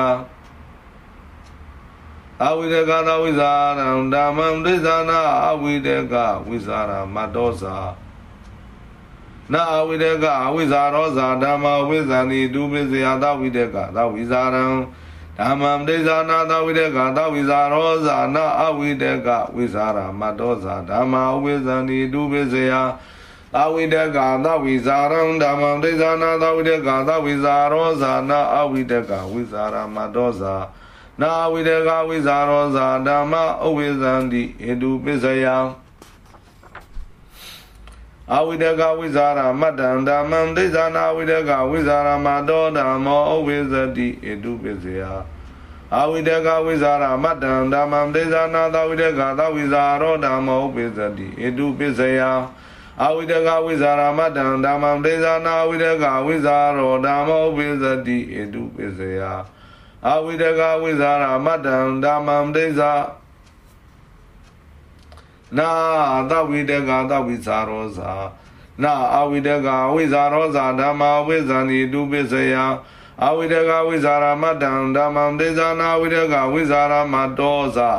A: အဝိဒကသဝိဇာရံဓမ္မံဒေဇာနာအဝိဒကဝိဇာရမတောဇာနာအဝိဒေကအဝိဇာရောဇာဓမ္မဝိဇာနိဒုပိစယသဝိဒေကသဝိဇာရံဓမ္မံဒိဇာနာသဝိဒေကသဝိဇာရောဇာနာအဝိဒေကဝိဇာရမတောဇာဓမ္မဝိဇာနိဒုပိစယသ ဝိဒေကသဝိဇာရံဓမ္မံဒိဇာနာသဝိဒေကသဝိဇာရောဇာနာအဝိဒေကဝိဇာရမတောဇာနာဝိဒေကဝိဇာရောဇာဓမ္မအဝိဇန္တိဣတုပိစယအဝိဒကဝိဇာရမတ္တံဓမ္မံဒိသနာဝိဒကဝိဇာရမတောဓမ္မောဥဝိဇတိဣတုပစ္စယအဝိဒကဝိဇာရမတ္တံဓမ္မံဒိသနာသဝိဒကသဝိဇာရောဓမ္မောဥပိဇတိဣတုပစ္စယ အဝိဒကဝိဇာရမတ္တံဓမ္မံဒိသနာဝိဒကဝိဇာရောဓမ္မောဥပိဇတိဣတုပစ္စယအဝိဒကဝိဇာရမတ္တံဓမ္မံဒိသနာသဝိတကသဝိဇာရောဇာနာအဝိတကဝိဇာရောဇာဓမ္မာဝိဇာနိတုပစ္စယအဝိတကဝိဇာရမတံဓမ္မံဒေဇာနာဝိတကဝိဇာရမတောဇာ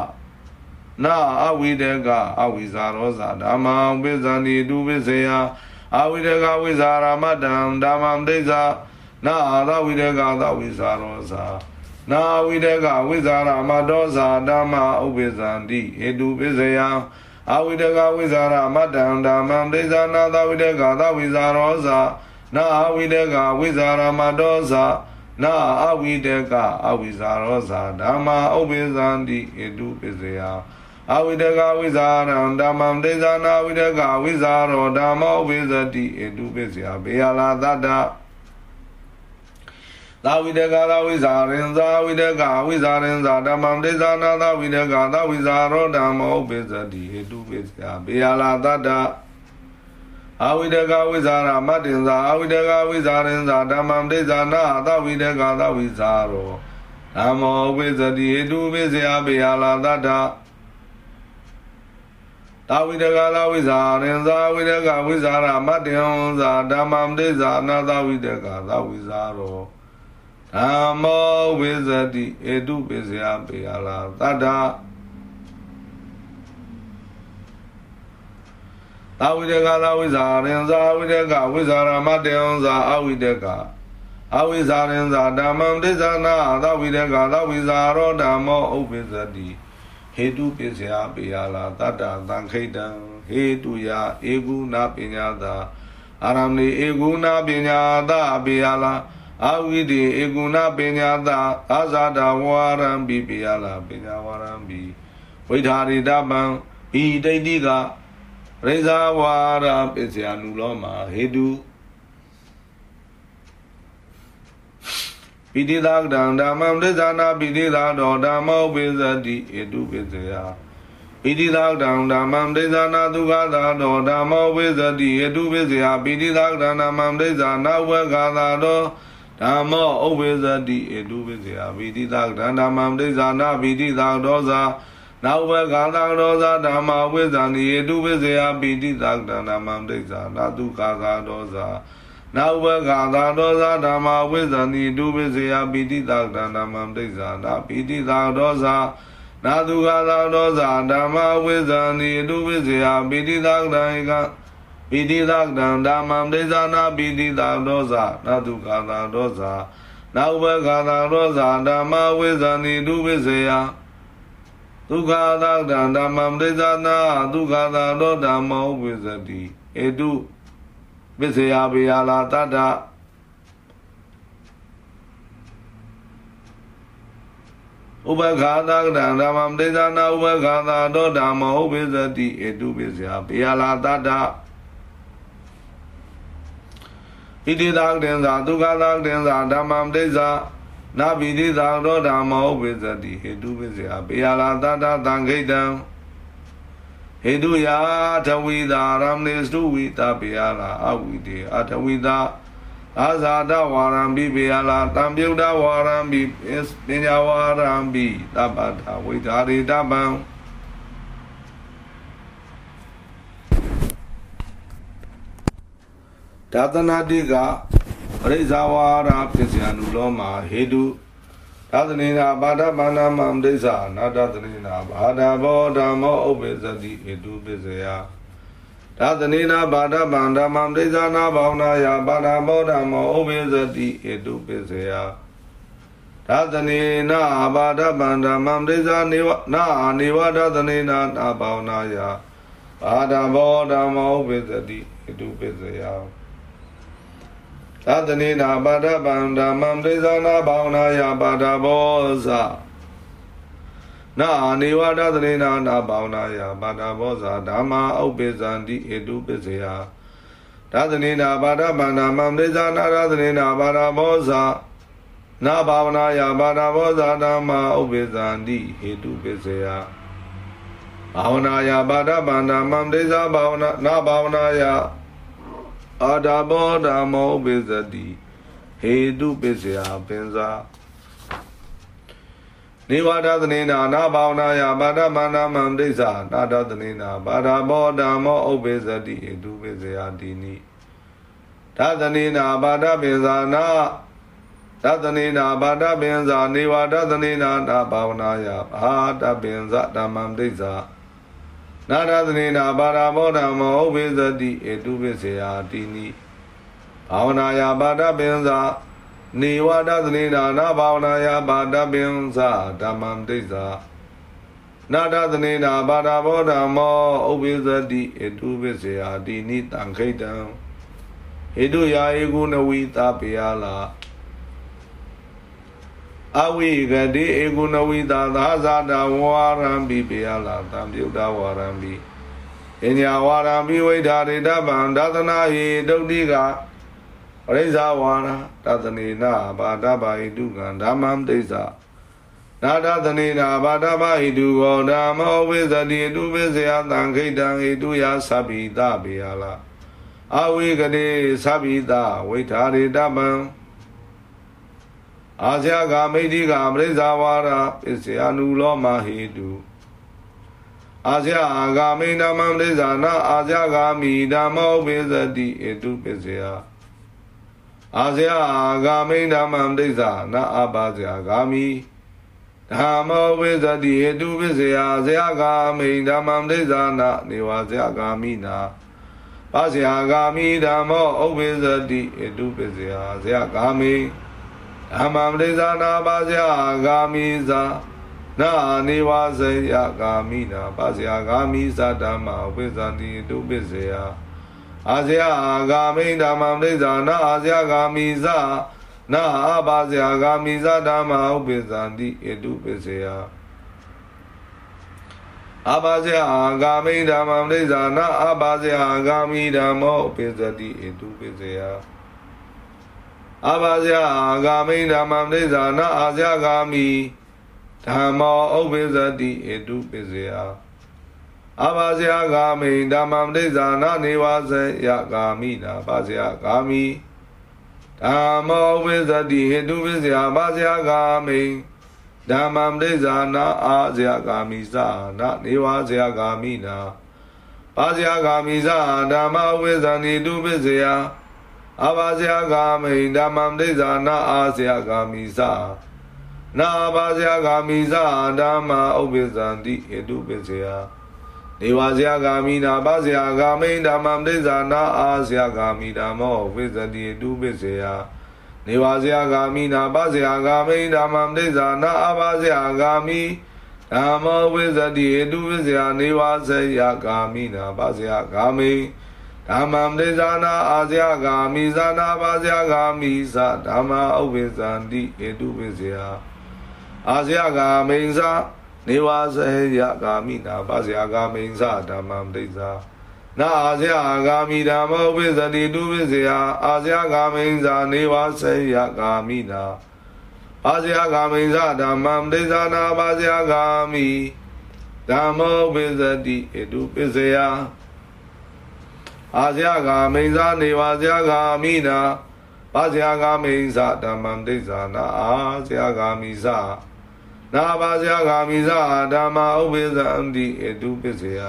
A: နာအဝိတကအဝိဇာရောဇာဓမ္မံဝိဇာနိတုပစ္စယအဝိတကဝိဇာရမတံဓမ္မံဒေဇာနာသဝိတကသဝိဇာရောဇာနာဝိတကဝိဇာရမတောဇာဓမ္မဥပိသန္တိဟေတုပိစယံအဝိတကဝိဇာရမတ္တံဓမ္မံဒိသနာသဝိတကသဝိဇာရောဇာနာဝိတကဝိဇာရမတောဇာနာအဝိတကအဝိဇာရောဇာဓမ္မဥပိသန္တိဟေတုပိစယံ အဝိတကဝိဇာရံဓမ္မံဒိသနာဝိတကဝိဇာရောဓမ္မဥပိသတိဟေတုပိစယဘေယလာတတ္တသာဝိတကသာဝိဇာရင်သာဝိတကဝိဇာရင်သာဓမ္မံဒိသနာသာဝိတကသာဝိဇာရောဓမ္မောပိစတိဟေတုပိစယဘေယလာတတ္တအဝိတကဝိဇာရမတ္တင်သာအဝိတကဝိဇာရင်သာဓမ္မံဒိသနာသာဝိတကသာဝိဇာရောဓမ္မောပိစတိဟေတုပိစယဘေယလာတတ္တ သာဝိတကသာဝိဇာရင်သာဝိတကဝိဇာရမတ္တင်သာဓမ္မံဒိသနာသာဝိတကသာဝိဇာရောဓမ္မောဝိဇတိဧတုပိစယပေယလာတတ္တသာဝိတကသာဝိဇာရင်သာဝိတကဝိဇာရမတေယံသာအဝိတကအဝိဇာရင်သာဓမ္မံဒိသနာသာဝိတကသာဝိဇာရောဓမ္မောဥပိစတိ ဟေတုပိစယပေယလာတတ္တသံခိတံဟေတုယဧကုနာပညာသာအာရမေဧကုနာပညာသာပေယလာအဝိတိဧကုဏပညာတာအာဇာတဝါရံပိပိယလာပညာဝါရံပိဝိဓာရိတပံဤဒိဋ္ဌိကရိဇာဝါရပစ္စယနုလောမဟေတု ပိတိသာကံဓမ္မံဒိသနာပိတိသာတော်ဓမ္မောပိစတိဧတုပိစယပိတိသာကံဓမ္မံဒိသနာဒုက္ခသာတော်ဓမ္မောပိစတိဧတုပိစယပိတိသာကံဓမ္မံဒိသနာဝေခာသာတော်ဓမ္မောဥပ္ပေဇတိဧတုပိစေယဗိတိသကဓမ္မံဒိသနာဗိတိသဒောဇာနောက်ဘဂါသဒောဇာဓမ္မဝိဇ္ဇာနိဧတုပိစေယဗိတိသကဓမ္မံဒိသနာတုကာသာဒောဇာ နောက်ဘဂါသဒောဇာဓမ္မဝိဇ္ဇာနိဧတုပိစေယဗိတိသကဓမ္မံဒိသနာဗိတိသဒောဇာနာတုကာသာဒောဇာဓမ္မဝိဇ္ဇာနိဧတုပိစေယဗိတိသကဓမ္မပိတိသကံဓမ္မံဒိသနာပိတိသဒောဇာနတုကာသာဒောဇာနာဥပခာသာဒောဇာဓမ္မဝိဇာနိဒုဝိဇေယဒုက္ခသာကံဓမ္မံဒိသနာဒုက္ခသာဒောဓမ္မောဝိဇတိဧတု ဝိဇေယဘေယလာတတ္တဥပခာသာကံဓမ္မံဒိသနာဥပခာသာဒောဓမ္မောဝိဇတိဧတုဝိဇေယဘေယလာတတ္တဣတိသာကတင်္သာဒုက္ခသာကတင်္သာဓမ္မံဒိသနာပိတိသာရောဓမ္မောဝိဇတိဟေတုဝိဇယပေယလာတတသံခိတံ ဟေတုယာထဝိတာရမဏေစုဝိတာပေယလာအဝိတေအထဝိတာအာဇာတဝါရံပိပေယလာတံပြုတ်တဝါရံပိပညာဝါရံပိတပ္ပတဝိဓာရိတပံဒါသနာတိကပရိဇာဝါရပစ္စယနုလောမဟေတု သာသနေနာဘာဒဘာနာမံဒိသနာတသနေနာဘာဒဘောဓမ္မောဥပ္ပေသတိဟေတုပစ္စယသာသနေနာဘာဒဗန္ဓမံဒိသနာဘောနာယဘာဒဘောဓမ္မောဥပ္ပေသတိဟေတုပစ္စယသာသနေနာဘာဒဗန္ဓမံဒိသနေဝနာနေဝဒသနေနာနာဘောနာယဘာဒဘောဓမ္မောဥပ္ပေသတိဟေတုပစ္စယ သတ္တနေနာပါဒဗန္ဓမ္မံဒိသနာဘောင်နာယပါဒဘောဇနာနေဝဒသနေနာနာဘောင်နာယပါဒဘောဇဓမ္မာဥပ္ပေဇန္တိဧတုပစ္စယသတ္တနေနာပါဒဗန္ဓမ္မံဒိသနာရသနေနာပါဒဘောဇနာဘာဝနာယပါဒဘောဇဓမ္မာဥပ္ပေဇန္တိဟေတုပစ္စယဘာဝနာယပါဒဗန္ဓမ္မံဒိသဘာဝနာနာဘာဝနာယ အာဒဘောဓမ္မောပိစတိဟေတုပစ္စယပင်စာနေဝဒသနေနာနာဘာဝနာယဘာဒမနာမံဒိဋ္ဌာနာဒသနေနာဘာဒဘောဓမ္မောဥပိစတိဟေတုပစ္စယတိနိဒသနေနာဘာဒပင်စာနာဒသနေနာဘာဒပင်စာနေဝဒသနေနာနာဘာဝနာယဘာဒပင်စာဓမ္မံဒိဋ္ဌာ နာရသနေနာပါရာဘောဓမ္မောဥပိသတိဧတုပိစေယတိနိဘာဝနာယပါဒပင်္စာနေဝဒသနေနာနာဘာဝနာယဘာတပင်္စဓမ္မံဒိဋ္ဌာနာဒသနေနာဘာဒဘောဓမ္မောဥပိသတိအတုပစ္ဆေယတိနိတံခိတံဟိတုယာဧကုနဝိတပယလာ အဝိဂတိဧကုနဝိတာသာဇာတဝါရံပိပယလာသံပြုတ်တဝါရံပိအညာဝါရံပိဝိဓာရိတဗံဒသနာဟိဒုတ်တိကပရိစ္ဆဝါရတသနေနာဘာဒဘာဟိတုကံဓမ္မံတိစ္ဆာနာဒသနေနာဘာဒဘာဟိတုကောဓမ္မောဝိဇတိတုဝိဇယတံခိတံဟိတုယသဗ္ဗိတပေယလာအဝိကတိသဗ္ဗိတဝိဓာရိတဗံ အာဇယကမိတိကပရိစ္ဆဝါရပစ္စယနုလောမဟိတုအာဇယအာဂမိဓမ္မံပရိစ္ဆာနာအာဇယဂာမိဓမ္မောဝိဇတိဧတုပစ္စယအာဇယအာဂာမိဓမ္မံပရိစ္ဆာနာအဘာဇယဂာမိဓမ္မောဝိဇတိဧတုပစ္စယအာဇယဂာမိဓမ္မံပရိစ္ဆာနာနေဝဇယဂာမိနာပါဇယဂာမိဓမ္မောဥပ္ပဇတိဧတုပစ္စယအာဇယဂာမိ ဓမ္မံပရိဇာနာပါဇယဂာမိဇာနာနေဝဇယဂာမိနာပါဇယဂာမိဇာဓမ္မဝိဇာတိတုပစ္စယအာဇယဂာမိဓမ္မံပရိဇာနာအာဇယဂာမိဇာနာပါဇယဂာမိဇာဓမ္မဥပ္ပဇာတိတုပစ္စယအဘာဇယအာဂာမိဓမ္မံပရိဇာနာအဘာဇယအာဂာမိဓမ္မောဥပ္ပဇတိတုပစ္စယ အဘာဇယအာဂာမိဓမ္မံပရိဇာနာအာဇယဂာမိဓမ္မောဥပ္ပဇတိဧတုပစ္စယအဘာဇယဂာမိဓမ္မံပရိဇာနာနေဝဇယဂာမိနာဘာဇယဂာမိဓမ္မောဥပ္ပဇတိဟေတုပစ္စယဘာဇယဂာမိဓမ္မံပရိဇာနာအာဇယဂာမိသနာနေဝဇယဂာမိနာဘာဇယဂာမိသဓမ္မဝိဇာနိတုပစ္စယ အဘာဇယဂာမိဓမ္မံဒိဇာနာအာဇယဂာမိသနာဘာဇယဂာမိသဓမ္မဥပ္ပဇံတိဟေတုပစ္စယနေဝဇယဂာမိနာဘာဇယဂာမိဓမ္မံဒိဇာနာအာဇယဂာမိဓမ္မောဝိဇတိဟေတုပစ္စယနေဝဇယဂာမိနာဘာဇယဂာမိဓမ္မံဒိဇာနာအဘာဇယဂာမိဓမ္မောဝိဇတိဟေတုပစ္စယနေဝဇယဂာမိနာဘာဇယဂာမိ ဓမ္မံဒေဇာနာအာဇယဂာမိဇာနာပါဇယဂာမိသဓမ္မဥပ္ပဇံတိဟေတုပစ္စယအာဇယဂာမိဇာနေဝဇယဂာမိနာပါဇယဂာမိဇာဓမ္မံဒေဇာနာအာဇယဂာမိဓမ္မဥပ္ပဇတိတုပစ္စယအာဇယဂာမိဇာနေဝဇယဂာမိနာပါဇယဂာမိဇာဓမ္မံဒေဇာနာပါဇယဂာမိဓမ္မောပစ္စတိဣတုပစ္စယ အာဇယဂာမိန်စာနေပါဇယဂာမိနာပါဇယဂာမိန်စာဓမ္မံဒိသနာအာဇယဂာမိစာနာပါဇယဂာမိစာဓမ္မဥပ္ပဇံတိဣတုပစ္စယ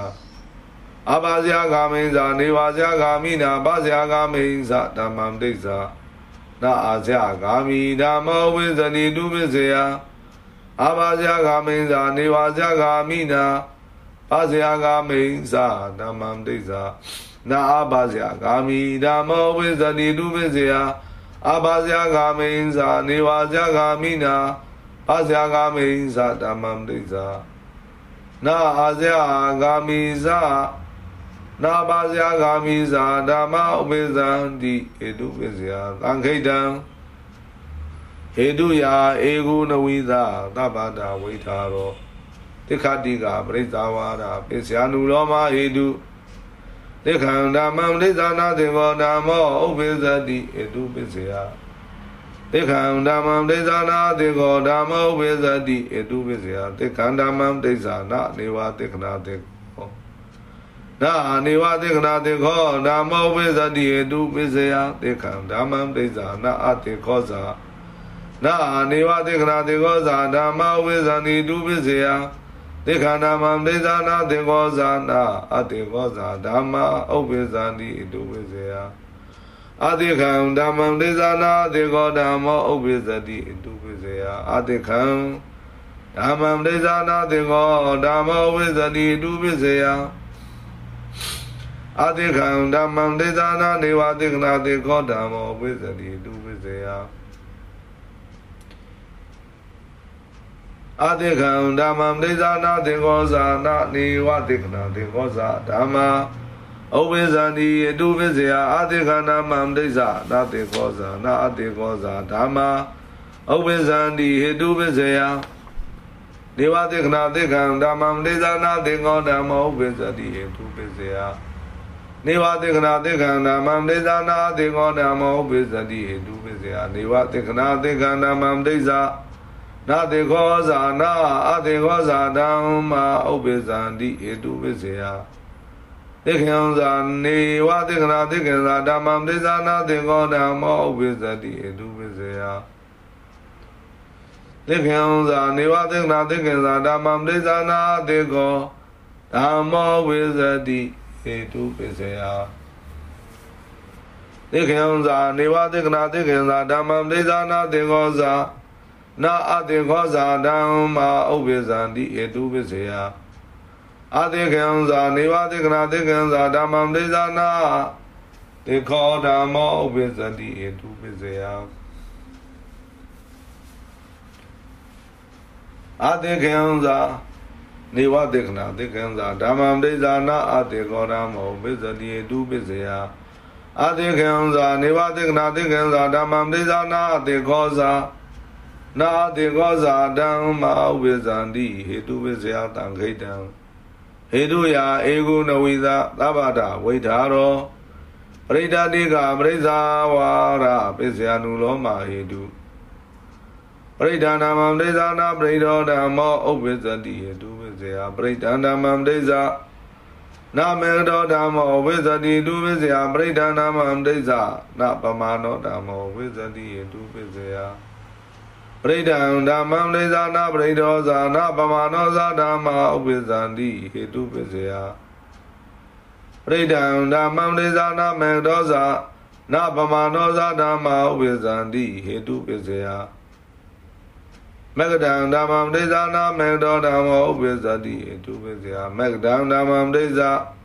A: အပါဇယဂာမိန်စာနေပါဇယဂာမိနာပါဇယဂာမိန်စာဓမ္မံဒိသနာအာဇယဂာမိဓမ္မဥပ္ပဇဏိတုပစ္စယအပါဇယဂာမိန်စာနေပါဇယဂာမိနာပါဇယဂာမိန်စာဓမ္မံဒိသနာ အဘာဇယဂာမိဓမ္မောဝိဇတိတုပိစယအဘာဇယဂာမိန်သာနေဝါဇယဂာမိနာဘာဇယဂာမိန်သာဓမ္မံဒိသာနာအာဇယဂာမိသာနာဘာဇယဂာမိသာဓမ္မဥပိသံတိဧတုပိစယသံခိတံဟေတုယာဧကုနဝိသသဗ္ဗတာဝိထာရောတိခတိကပရိသဝါဒပိစယနုရောမဟေတု တိခန္ဓမ္မံဒိသနာသေဘောဓမ္မောဥပ္ပဇတိဧတုပစ္စယတိခန္ဓမ္မံဒိသနာသေဘောဓမ္မောဥပ္ပဇတိဧတုပစ္စယတိခန္ဓမ္မံဒိသနာနေဝတိခနာတေခောနာနေဝတိခနာတေခောဓမ္မောဥပ္ပဇတိဧတုပစ္စယတိခန္ဓမ္မံဒိသနာအတေခောဇာနာနေဝတိခနာတေခောဇာဓမ္မောဥပ္ပဇတိတုပစ္စယ တေခန္ဓာမံဒိသနာတေခောဇာနာအတေခောဇာဓမ္မဥပ္ပဇာတိအတုဝိဇယအတေခံဓမ္မံဒိသနာတေခောဓမ္မောဥပ္ပဇတိအတုဝိဇယအတေခံဓမ္မံဒိသနာတေခောဓမ္မောဝိဇတိအတုဝိဇယအတေခံဓမ္မံဒိသနာနေဝတေကနာတေခောဓမ္မောဝိဇတိအတုဝိဇယ အာတိခံဓမ္မံဒိသနာသင်္ကောဇာနာနေဝတိကနာသင်္ကောဇာဓမ္မာဥပိဇန္တိအတုပိစယအာတိခဏမံဒိသနာသင်္ကောဇာနာအတိကောဇာဓမ္မာဥပိဇန္တိဟေတုပိစယဒေဝတိကနာတိကံဓမ္မံဒိသနာသင်္ကောဓမ္မောဥပိဇန္တိဟေတုပိစယနေဝတိကနာတိကံဓမ္မံဒိသနာသင်္ကောဓမ္မောဥပိဇန္တိဟေတုပိစယနေဝတိကနာတိကံဓမ္မံဒိသနာ တေခောဇာနာအတေခောဇာဓမ္မာဥပိဇန္တိဟေတုပိစေယတေခေံဇာနေဝတေကနာတေကေဇာဓမ္မံတေဇာနာတေခောဓမ္မောဥပိဇန္တိဟေတုပိစေယတေခေံဇာနေဝတေကနာတေကေဇာဓမ္မံတေဇာနာတေခောဓမ္မောဝိဇတိဟေတုပိစေယတေခေံဇာနေဝတေကနာတေကေဇာဓမ္မံတေဇာနာတေခောဇာ နာအတေခောဇာဓမ္မာဥပိဇန္တိဧတုပိစေယအတေခေံဇာနေဝတေကနာတေခေံဇာဓမ္မံဒေဇာနာတေခောဓမ္မောဥပိဇန္တိဧတုပိစေယအတေခေံဇာနေဝတေကနာတေခေံဇာဓမ္မံဒေဇာနာအတေခောဓမ္မောဥပိဇန္တိဧတုပိစေယအတေခေံဇာနေဝတေကနာတေခေံဇာဓမ္မံဒေဇာနာအတေခောဇာ နာတေကောဇာတံမဥပိဇန္တိဟေတုဝိဇယတံခိတံဟေတုယာဧကုနဝိသသဗ္ဗတာဝိထာရောပရိဒတိကပရိဇာဝါရပိစယနုလောမဟေတုပရိဒာနာမံဒိဇာနာပရိဒောဓမ္မောဥပိဇတိဟေတုဝိဇယပရိဒာနာမံဒိဇာနာမေတောဓမ္မောဝိဇတိတုဝိဇယပရိဒာနာမံဒိဇာနာပမာနောဓမ္မောဝိဇတိဟေတုဝိဇယ ပရိဒံဓမ္မံလေဇာနာပရိဒောဇာနာပမာနောဇာဓမ္မာဥပိဇန္တိဟေတုပိစယပရိဒံဓမ္မံလေဇာနာမေဒောဇာနာပမာနောဇာဓမ္မာဥပိဇန္တိဟေတုပိစယမဂဒံဓမ္မံလေဇာနာမေဒောဓမ္မောဥပိဇန္တိဟေတုပိစယမဂဒံဓမ္မံလေဇာနာ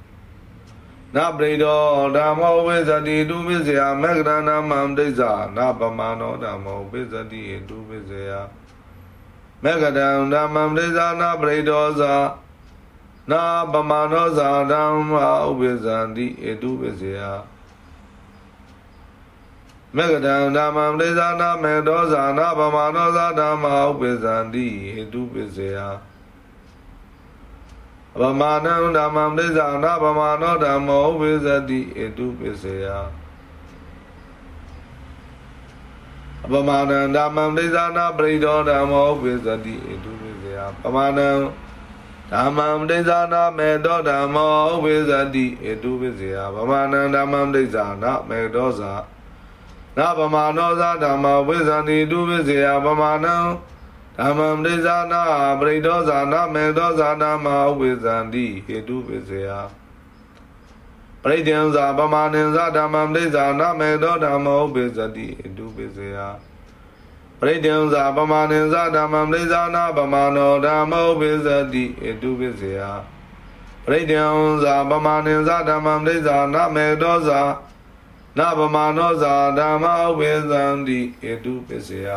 A: ပရိဒောဓမ္မောဝိဇတိတုပိစယမဂ္ဂနာမံဒိဇာနာပမနောဓမ္မောဝိဇတိတုပိစယမဂ္ဂဒံဓမ္မံဒိဇာနာပရိဒောဇာနာပမနောဇာဓမ္မာဥပိဇန္တိဧတုပိစယမဂ္ဂဒံဓမ္မံဒိဇာနာမေဒောဇာနာပမနောဇာဓမ္မာဥပိဇန္တိဧတုပိစယ ဗမာနံဓမ္မံဒိသနာဗမာနောဓမ္မောဝိဇတိဧတုပစ္စယဗမာနံဓမ္မံဒိသနာပရိဒောဓမ္မောဝိဇတိဧတုပစ္စယဗမာနံဓမ္မံဒိသနာမေတောဓမ္မောဝိဇတိဧတုပစ္စယဗမာနံဓမ္မံဒိသနာမေတောဇာနာဗမာနောဇာဓမ္မဝိဇတိတုပစ္စယဗမာနံ ဓမ္မံဒိဇာနာပရိဒောဇာနာမေဒောဇာနာမဥပိဇန္တိဟေတုပိစယပရိဒေံဇာပမာဏင်ဇာဓမ္မံဒိဇာနာမေဒောဓမ္မောဥပိဇတိဟေတုပိစယပရိဒေံဇာပမာဏင်ဇာဓမ္မံဒိဇာနာပမာနောဓမ္မောဥပိဇတိဟေတုပိစယပရိဒေံဇာပမာဏင်ဇာဓမ္မံဒိဇာနာမေဒောဇာနာပမာနောဇာဓမ္မဥပိဇန္တိဟေတုပိစယ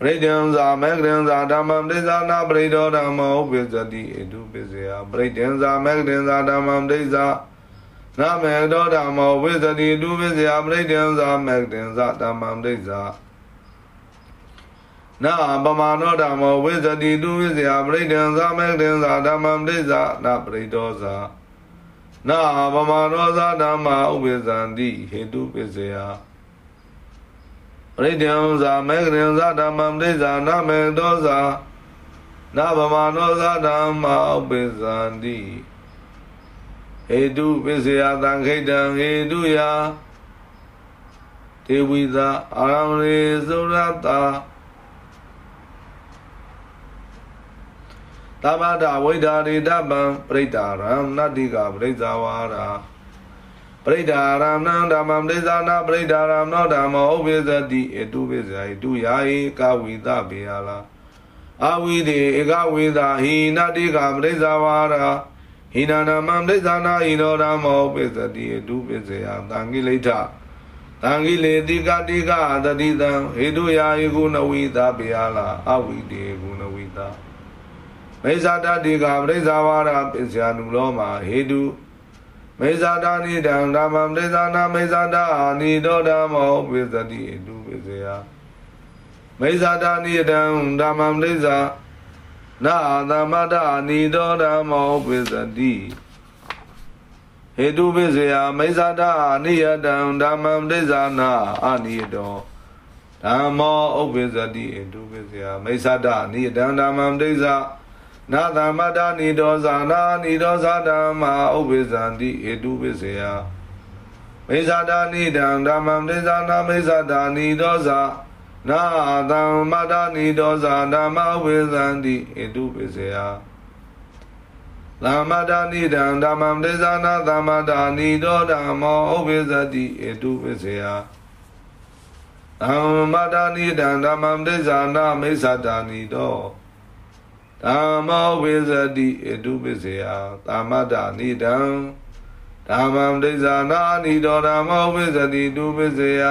A: ပရိဒံဇာမေကရံဇာဓမ္မံဒိဇာနာပရိဒောဓမ္မောဥပိဇတိဣတုပိစယပရိဒံဇာမေကရံဇာဓမ္မံဒိဇာနာမေဒောဓမ္မောဥပိဇတိဣတုပိစယပရိဒံဇာမေကရံဇာဓမ္မံဒိဇာနာပမာနောဓမ္မောဝိဇတိတုဝိဇယပရိဒံဇာမေကရံဇာဓမ္မံဒိဇာနာပရိဒောဇာနာပမာနောဇာဓမ္မာဥပိဇန္တိဟေတုပိစယ ပရိဒံဇာမေကရင်ဇာဓမ္မံဒိဇာနမေတောဇာနာဗမာနောဇာဓမ္မာဥပိဇန္တိဟေတုပိစယသံခိတံဟေတုယဒေဝိသာအာရမရေသုရတာသမ္မာဒဝိဒါရိတပံပရိဒါရံနတ္တိကပရိဇာဝါရာ ပရိဒါရမဏဓမ္မံဒေသနာပရိဒါရမနောဓမ္မောဥပိသတိအတုပိဇာယတုယာယကဝိသဘေယလာအဝိတေဧကဝိသဟိနတိကပရိဇာဝါရာဟိနာနမံဒိသနာဟိနောဓမ္မောဥပိသတိအတုပိဇယသံဃိလိဋ္ဌသံဂိလေတိကတိကတတိတံဟေတုယာယကုနဝိတာပိယလာအဝိတေကုနဝိတာမေဇာတတိကပရိဇာဝါရပစ္စယနုလောမှာဟေတု မေဇာတာနိတံဓမ္မံဒေသနာမေဇာတာနိတောဓမ္မောပိသတိအတုပိစယမေဇာတာနိတံဓမ္မံဒေသနာသမတာနိတောဓမ္မောပိသတိဟေတုပိစယမေဇာတာနိယတံဓမ္မံဒေသနာအနိတောဓမ္မောဥပ္ပဇတိအတုပိစယမေဇာတာနိယတံဓမ္မံဒေသနာ သမတာနိဒောဇာနာနိဒောဇာဓမ္မာဥပ္ပဇန္တိဟေတုပိစယမေဇာတာနိဒံဓမ္မံဒေသနာမေဇာတာနိဒောဇာနာသမ္မာတာနိဒောဇာဓမ္မာဥပ္ပဇန္တိဟေတုပိစယသမ္မာတာနိဒံဓမ္မံဒေသနာသမ္မာတာနိဒောဓမ္မောဥပ္ပဇ္တိဟေတုပိစယသမ္မာတာနိဒံဓမ္မံဒေသနာမေဇာတာနိဒော ဓမ္မောဝိဇတိအတုပစ္စယသာမတ္တနိဒံဓမ္မံဒိသနာနိတောဓမ္မောဝိဇတိတုပစ္စယ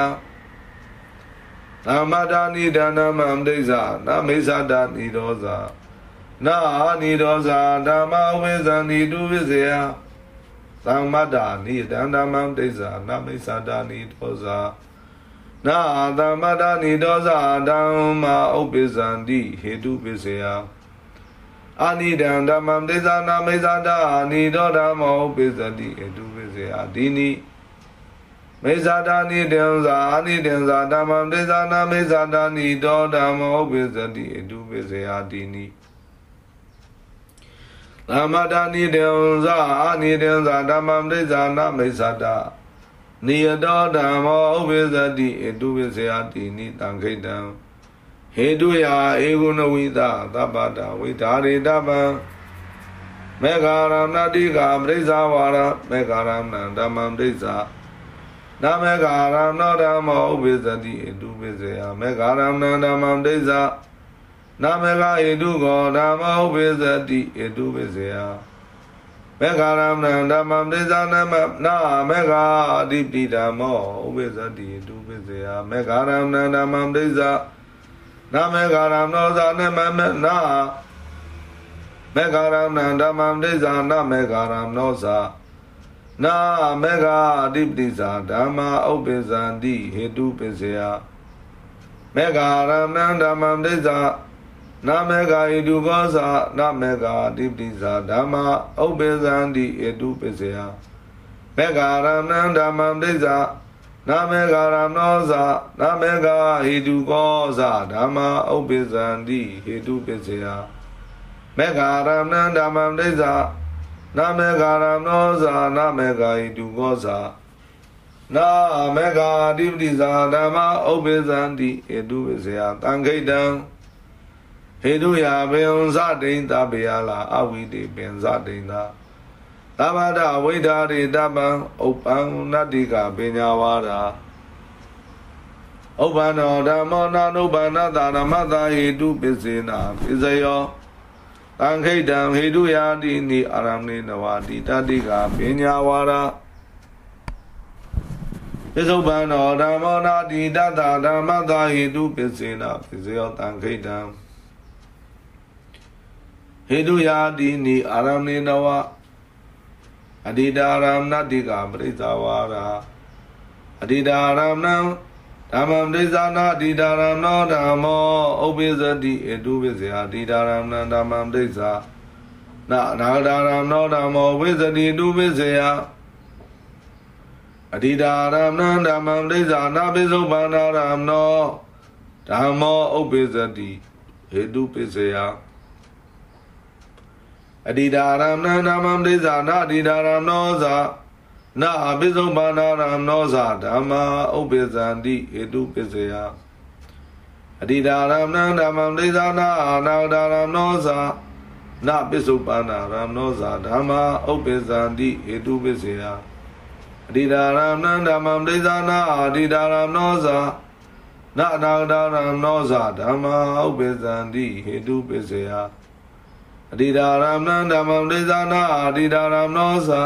A: သမတ္တနိဒံဓမ္မံဒိသနာမိစ္ဆတာနိရောဇာနာနိရောဇာဓမ္မဝိဇတိတုပစ္စယသမတ္တနိဒံဓမ္မံဒိသနာမိစ္ဆတာနိရောဇာနာသမတ္တနိရောဇာဓမ္မဥပ္ပဇန္တိဟေတုပစ္စယ အာနိဒံဓမ္မံဒေသနာမေဇာတာအာနိတောဓမ္မောပိစတိအတုပိစေအာဒီနိမေဇာတာနိတံဇာအာနိတံဇာဓမ္မံဒေသနာမေဇာတာနိတောဓမ္မောပိစတိအတုပိစေအာဒီနိသမတာနိတံဇာအာနိတံဇာဓမ္မံဒေသနာမေဇာတာနိယတောဓမ္မောဥပိစတိအတုပိစေအာဒီနိတံခိတံ ဟေတုယဧကုဏဝိသသဗ္ဗတာဝိဓာရိတပံမေဃာရဏတိကပရိစ္ဆဝါရမေဃာရဏဓမ္မံပရိစ္ဆာနမေဃာရဏဓမ္မောဥပိသတိအတုပိစေယမေဃာရဏဓမ္မံပရိစ္ဆာနမေဃဣတုကောဓမ္မောဥပိသတိအတုပိစေယမေဃာရဏဓမ္မံပရိစ္ဆာနမနာမေဃာအတိပိဓမ္မောဥပိသတိအတုပိစေယမေဃာရဏဓမ္မံပရိစ္ဆာ နမေဃာရမောဇာနမမနာမေဃာရဏဓမ္မံဒိဇာနမေဃာရမောဇာနာမေဃာအဓိပတိဇာဓမ္မာဥပ္ပဇန္တိဟေတုပစ္စယမေဃာရမံဓမ္မံဒိဇာနာမေဃာဣတုကောဇာနာမေဃာအဓိပတိဇာဓမ္မာဥပ္ပဇန္တိဟေတုပစ္စယမေဃာရမံဓမ္မံဒိဇာ နာမေဃာရမောဇာနာမေဃာဟိတုကောဇာဓမ္မာဥပ္ပဇန္တိဟိတုပစ္စယမေဃာရမဏဓမ္မံဒိဇာနာမေဃာရမောဇာနာမေဃာဟိတုကောဇာနာမေဃာအဓိပတိဇာဓမ္မာဥပ္ပဇန္တိဟိတုပစ္စယတံခိတံဟေတုယဘေယံဇတိန်တပေယလာအဝိတေပင်ဇတိန်သာ သဗ္ဗဒဝိဓာရိတပံဥပ္ပံနတ္တိကပညာဝါဒာဥပ္ပန္နောဓမ္မောနာနုပ္ပန္နတာဓမ္မတာဟိတုပစ္စေနာပစ္စယောတံခိတံဟိတုယာတိနိအာရမေနဝတိတတ္တိကပညာဝါဒာပစ္စုပန်တော်ဓမ္မောနာတိတတ္တဓမ္မတာဟိတုပစ္စေနာပစ္စယောတံခိတံဟိတုယာတိနိအာရမေနဝတိ အတိတာရမဏတိကပရိသဝါရာအတိတာရမဏဓမ္မပရိသနာအတိတာရမဏဓမ္မောဥပိသတိအတုပိစေအတိတာရမဏဓမ္မပရိသနာအနာတာရမဏဓမ္မောဝိသတိတုပိစေယအတိတာရမဏဓမ္မပရိသနာပိစုပန္နာရမဏဓမ္မောဥပိသတိဟေတုပိစေယ အတိဒါရမဏနာမံဒိဇာနာအတိဒါရနောဇာနာအပိစုံပါဏာရနောဇာဓမ္မာဥပ္ပဇန္တိဟေတုပစ္စယအတိဒါရမဏဓမ္မံဒိဇာနာအာနာဒါရနောဇာနာပိစုပါဏာရနောဇာဓမ္မာဥပ္ပဇန္တိဟေတုပစ္စယအတိဒါရမဏဓမ္မံဒိဇာနာအာတိဒါရနောဇာနာနာဒါရနောဇာဓမ္မာဥပ္ပဇန္တိဟေတုပစ္စယ အတိဒါရမဏဓမ္မဒိသနာအတိဒါရမနောဇာ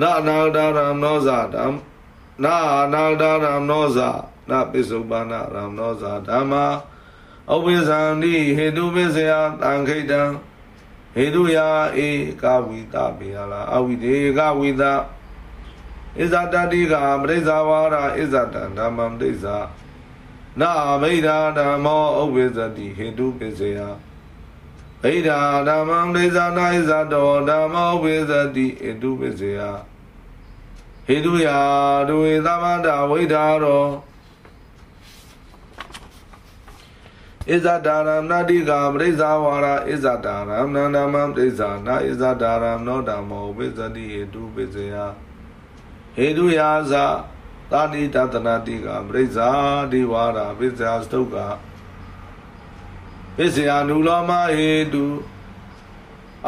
A: နာနာဒါရမနောဇာဓမ္မနာနာဒရမနောဇာနာပိစုပါဏရမနောဇာဓမ္မာဥပိသံတိဟေတုပိစယတံခိတံဟေတုယာဧကဝိတပေယလာအဝိဒေကဝိတဣဇတတိကပရိစ္ဆဝါရဣဇတံဓမ္မံပရိစ္ဆာနာဗိဓာဓမ္မောဥပိသတိဟေတုပိစယ ဗိဓာဓမ္မံပရိစ္ဆာနာဣဇတောဓမ္မောဥပိသတိဟေတုပိစယဟေတုယာဒုဝေသမန္တဝိဓာရောဣဇဒာရမနာတိကပရိစ္ဆာဝါရဣဇဒာရမနန္ဒမံပရိစ္ဆာနာဣဇဒာရမနောဓမ္မောဝိဇ္ဇတိဟေတုပိစယဟေတုယာဇသာတိတတနာတိကပရိစ္ဆာဒီဝါရပိစ္ဆာစတုက ပိစ္ဆာနုလောမဟေတု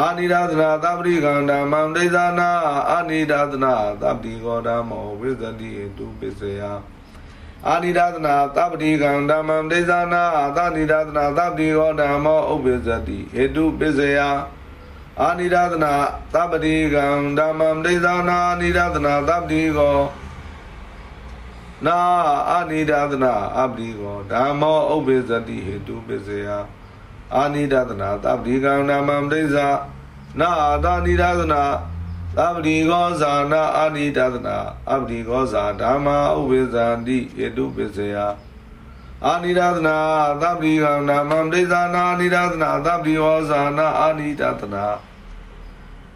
A: အာနိဒသနာသပ္ပိကံဓမ္မံဒိသနာအာနိဒသနာသပ္ပိကောဓမ္မောဝိဇ္ဇတိဟေတုပိစ္ဆယအာနိဒသနာသဗ္ဗတိကံဓမ္မံဒိသနာအာနိဒသနာသဗ္ဗတိကောဓမ္မောဥပ္ပဇ္ဇတိဟေတုပိစယအာနိဒသနာသဗ္ဗတိကံဓမ္မံဒိသနာအာနိဒသနာသဗ္ဗတိကောနာအာနိဒသနာအပ္ပိကောဓမ္မောဥပ္ပဇ္ဇတိဟေတုပိစယ အာနိဒသနာသဗ္ဗတိကံဓမ္မံဒိသနာအာနိဒသနာသဗ္ဗတိကောဇာနာအာနိတသနာအပ္ပတိကောဇာဓမ္မာဥပိသန္တိဧတုပစ္စယအာနိဒသနာသဗ္ဗတိကံနာမံဒိသနာအာနိဒသနာသဗ္ဗတိကောဇာနာအာနိတသနာ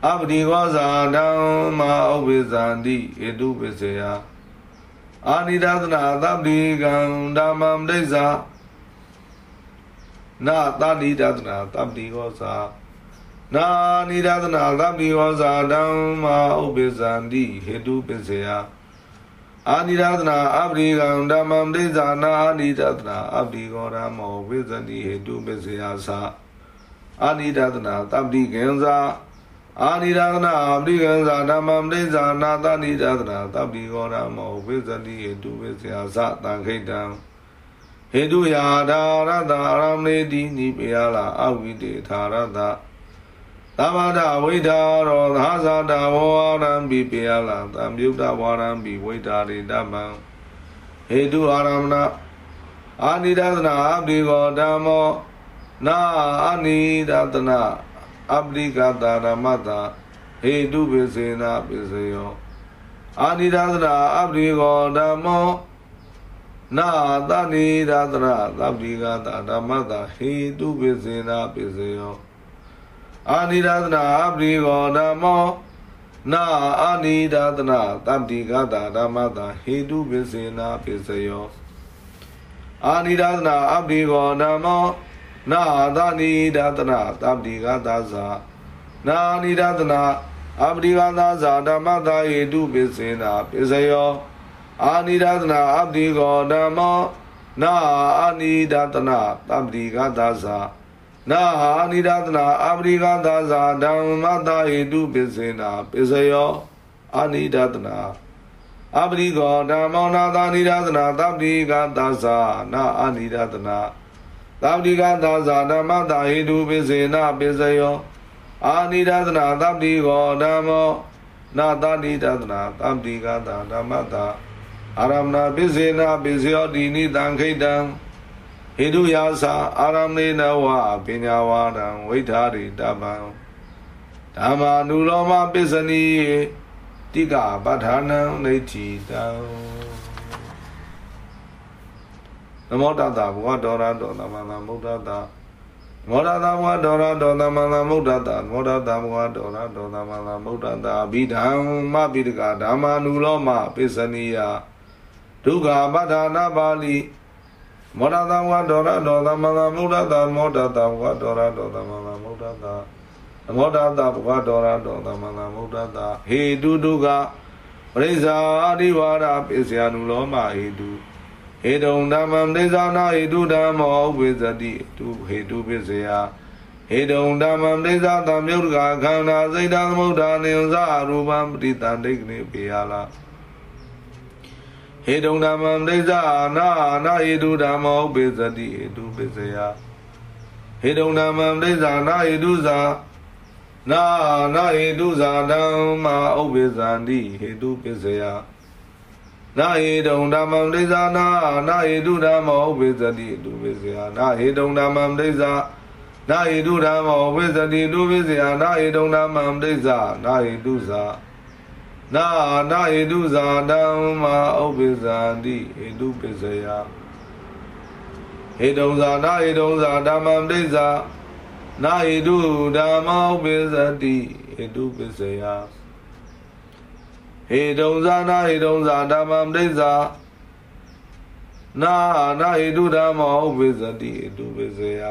A: အပ္ပတိကောဇာဓမ္မာဥပိသန္တိဧတုပစ္စယအာနိဒသနာသဗ္ဗတိကံဓမ္မံဒိသ နာသတိဒသနာသဗ္ဗတိကောဇာနာနိဒသနာသဗ္ဗိဝဇာဓမ္မာဥပ္ပဇံတိဟေတုပစ္စယအာနိဒသနာအပရိကံဓမ္မံဒိသနာအာနိဒသနာအပရိကောဓမ္မောဝိဇ္ဇတိဟေတုပစ္စယသာအာနိဒသနာသဗ္ဗိကေဇာအာနိဒသနာအပရိကေဇာဓမ္မံဒိသနာသနိဒသနာသဗ္ဗိကောဓမ္မောဝိဇ္ဇတိဟေတုပစ္စယသာတံခိတံ ဟေတုယာဓာရတအာရမေတိနိပယလာအဝိတေသာရတသမဒဝိဒါရောသာဇာတဝဝရံပိပယလသံယုတ်တဝရံပိဝိဒါရိတမံဟေတုအာရမဏအာနိဒသနာအပိကောဓမ္မောနာအာနိဒသနာအပရိကတာဓမ္မတာဟေတုပိစေနာပိစယောအာနိဒသနာအပရိကောဓမ္မော နာသနိဒသနာသဗ္ဗိကတာဓမ္မတာဟေတုပိစေနာပိစယောအာနိဒသနာအပရိကောဓမ္မောနာအာနိဒသနာတမ္တိကတာဓမ္မတာဟေတုပိစေနာပိစယောအာနိဒသနာအပရိကောဓမ္မောနာသနိဒသနာတမ္တိကတာဇာနာနိဒသနာအပရိကသာဇာဓမ္မတာဟေတုပိစေနာပိစယော အာနိဒသနာအပရိကောဓမ္မောနာအာနိဒသနာတမ္တိကတာဇာနာဟာနိဒသနာအပရိကသာဇာဓမ္မတဟိတုပိစေနာပိစယောအနိဒသနာအပရိကောဓမ္မောနာသာနိဒသနာသဗ္ဗိကသာဇာနာအနိဒသနာသဗ္ဗိကသာဇာဓမ္မတဟိတုပိစေနာပိစယောအာနိဒသနာသဗ္ဗိကောဓမ္မောနာသာနိဒသနာသဗ္ဗိကသာဓမ္မတာ အာရမဏပိစေနာပိစယောဒီနိတံခိတံဟိတုယာသာအာရမေနဝပညာဝါဒံဝိထာရိတပံဓမ္မာနုလောမပစ္စနိတိကပဋ္ဌာနံနေတိတံနမောတတဘုရားဒေါရဒေါသမန္တမုဒ္ဒတမောဒတာဘုရားဒေါရဒေါသမန္တမုဒ္ဒတမောဒတာဘုရားဒေါရဒေါသမန္တမုဒ္ဒတအဘိဓမ္မပိဒကဓမ္မာနုလောမပစ္စနိယ ဒုက္ခပဋ္ဌာနပါဠိမောဒတံဝါဒေါရဒေါသမန္တမုဒ္ဒတမောဒတံဝါဒေါရဒေါသမန္တမုဒ္ဒတမောဒတဘဝဒေါရဒေါသမန္တမုဒ္ဒတဟေတုတုကပရိစ္ဆာအရိဝါဒပိစယနုလောမဟေတုဟေတုံဓမ္မံဒိသနာဟေတုဓမ္မောဥပိသတိတုဟေတုပိစယဟေတုံဓမ္မံဒိသသံမြုတ်ကခန္ဓာစိတ်တသမုဒ္ဒနိယဇအရူပံပတိတံဒိဋ္ဌိပေယလား ဟေတုံဓမ္မံဒိဋ္ဌာနာနာဟေတုဓမ္မောပိစတိဟေတုပိစယဟေတုံဓမ္မံဒိဋ္ဌာနာဟေတုဇာနာနာဟေတုဇာဓမ္မာဥပိဇန္တိဟေတုပိစယဟနာဟေတုံဓမ္မံဒိသနာနာဟေတုဓမ္မောဥပိသတိတုပိစယနာဟေတုံဓမ္မံဒိသနာဟေတုဓမ္မောဥပိသတိတုပိစယနာဟေတုံဓမ္မံဒိသနာဟေတုဇာ နာနာဟေတုဇာဓမ္မာဥပိသတိဟေတုပိစယဟေတုံဇာနာဟေတုံဇာဓမ္မံဒိသနာဟေတုဓမ္မောဥပိသတိဟေတုပိစယဟေတုံဇာနာဟေတုံဇာဓမ္မံဒိသနာနာဟေတုဓမ္မောဥပိသတိဟေတုပိစယ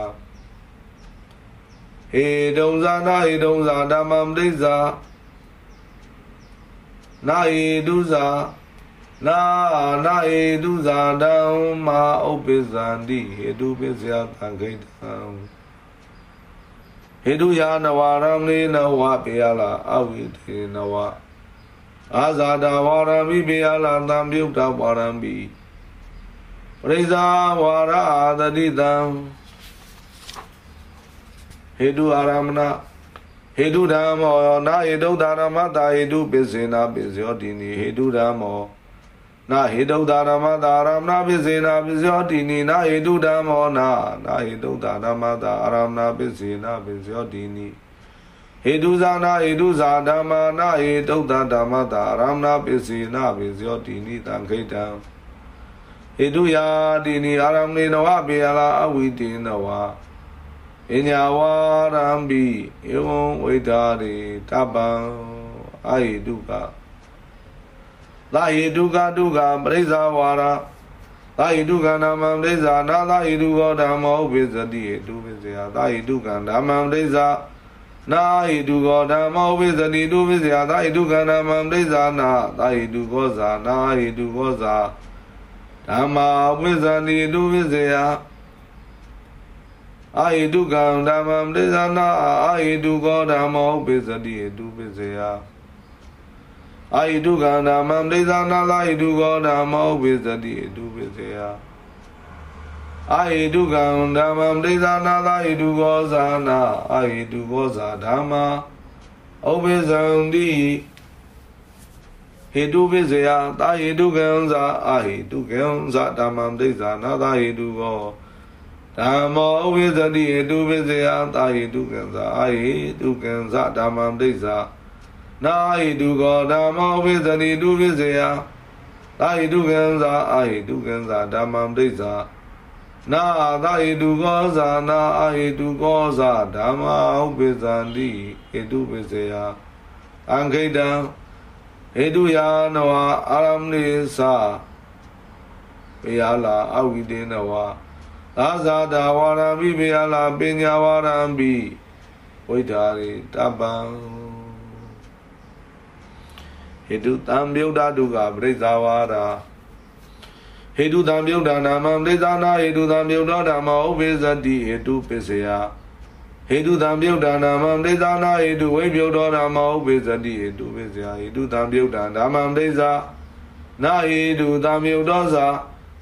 A: ဟေတုံဇာနာဟေတုံဇာဓမ္မံဒိသ နာဟေတုဇာနာနာဟေတုဇာဓမ္မာဥပိသန္တိဟေတုပိစယသံခိတံဟေတုယာနဝရမေနဝပေယလာအဝိတေနဝအာဇာတာဝါရမိပေယလာသံပြုတ်တာဝါရမိပရိဇာဝါရအာတတိတံဟေတုအာရမဏ ဟေတုဓမ္မောနာဟေတုဓမ္မတာဟေတုပိစေနာပိစယောတိနိဟေတုဓမ္မောနာဟေတုဓမ္မတာအာရမဏပိစေနာပိစယောတိနိနာဟေတုဓမ္မောနာနာဟေတုဓမ္မတာအာရမဏပိစေနာပိစယောတိနိဟေတုဇာနာဟေတုဇာဓမ္မာနာဟေတုတဓမ္မတာရမဏပစ္စေနာပိစယောတိနိတံခိတံဟေတုယာတိနိအာရမေနဝပေယလာအဝိတေနဝ ပညာဝါရံပိဧဝံဝိဒါရေတပံအာဟိတုကသာဟိတုကဒုက္ခပရိစ္ဆာဝါရသာဟိတုကနာမံပရိစ္ဆာနာသာဟိတုကောဓမ္မောဥပိသတိဟိတုပိစေယသာဟိတုကဓမ္မံပရိစ္ဆာနာဟိတုကောဓမ္မောဝိဇတိတုဝိဇယသာဟိတုကန္ဓမံပရိဇာနာသာဟိတုကောဇာနာဟိတုကောဇာဓမ္မာဝိဇတိတုဝိဇယ အာဟိတုကံဓမ္မံပရိဇာနာအာဟိတုကောဓမ္မောဝိဇတိတုဝိဇယအာဟိတုကံဓမ္မံပရိဇာနာသာဟိတုကောဓမ္မောဝိဇတိတုဝိဇယအာဟိတုကံဓမ္မံဒိသနာသာဟိတုကောဇာနာအာဟိတုကောဇာဓမ္မာဥပိဇံတိဟေတုပိစယသာဟိတုကံဇာအာဟိတုကံဇာဓမ္မံဒိသနာသာဟိတုကော ဓမ္မောဥပိသတိဟေတုပိစယသာဟိတုကံဇာအာဟိတုကံဇာဓမ္မံဒိသနာဟိတုကောဓမ္မောဥပိသတိတုပိစယသာဟိတုကံဇာအာဟိတုကံဇာဓမ္မံဒိသနာသာဟိတုကောဇာနာအဟိတုကောဇာဓမ္မာဥပိသန္တိဟိတုပိစေယအံခိတံဟိတုယာနဝအာရမဏိသပေယလာအဝိတေနဝ သာဇာတာဝါရမိပေယလာပညာဝါရံပိဝိဒါရိတပံဟိတုတံမြုဒ္ဓတုကပရိစ္ဆာဝါရာဟေတုတံမြုဒ္ဒနာမံပရိသနာဟေတုတံမြုဒ္ဒဓမ္မဥပိသတိဟေတုပစ္စယဟေတုတံမြုဒ္ဒနာမံပရိသနာဟေတုဝိမြုဒ္ဒဓမ္မဥပိသတိဟေတုပစ္စယဟေတုတံမြုဒ္ဒဓမ္မံပရိသနာဟေတုတံမြုဒ္ဒဇာ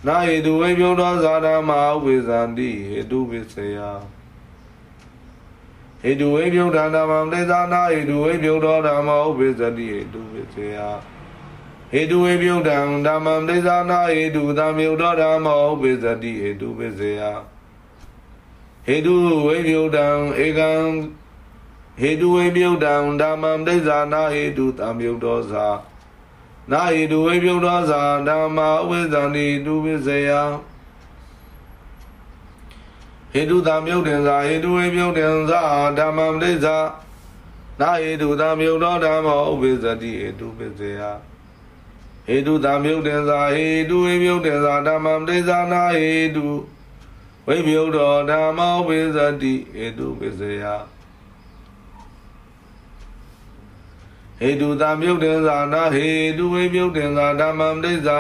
A: နာဟေတုဝိမြုဒ္ဒဇာဓမ္မဥပိသန္တိဟေတုပစ္စယဟေတုဝိမြုဒ္ဒဓမ္မံပရိသနာဟေတုဝိမြုဒ္ဒဓမ္မဥပိသတိဟေတုပစ္စယဟေတုဝေပြုတ်တံဓမ္မံပရိသနာဟေတုသံမြုတော်ဓမ္မောပိစတိဟေတုပိစေယဟေတုဝေပြုတ်တံဧကံဟေတုဝေပြုတ်တံဓမ္မံပရိသနာဟေတုသံမြုတော်သာ နာဟေတုဝေပြုတ်တော်သာဓမ္မာဥဝေသန္တိတုပိစေယဟေတုသံမြုတ်တင်သာဟေတုဝေပြုတ်တင်သာဓမ္မံပရိသနာဟေတုသံမြုတော်ဓမ္မောဥပိစတိဟေတုပိစေယဟေတုတမြုတ်တေသာဟေတုဝိမြုတ်တေသာဓမ္မံတေသာနာဟေတုဝိမြုတ်တော်ဓမ္မောပိသတိဟေတုပိစယ ဟေတုတမြုတ်တေသာနာဟေတုဝိမြုတ်တေသာဓမ္မံတေသာ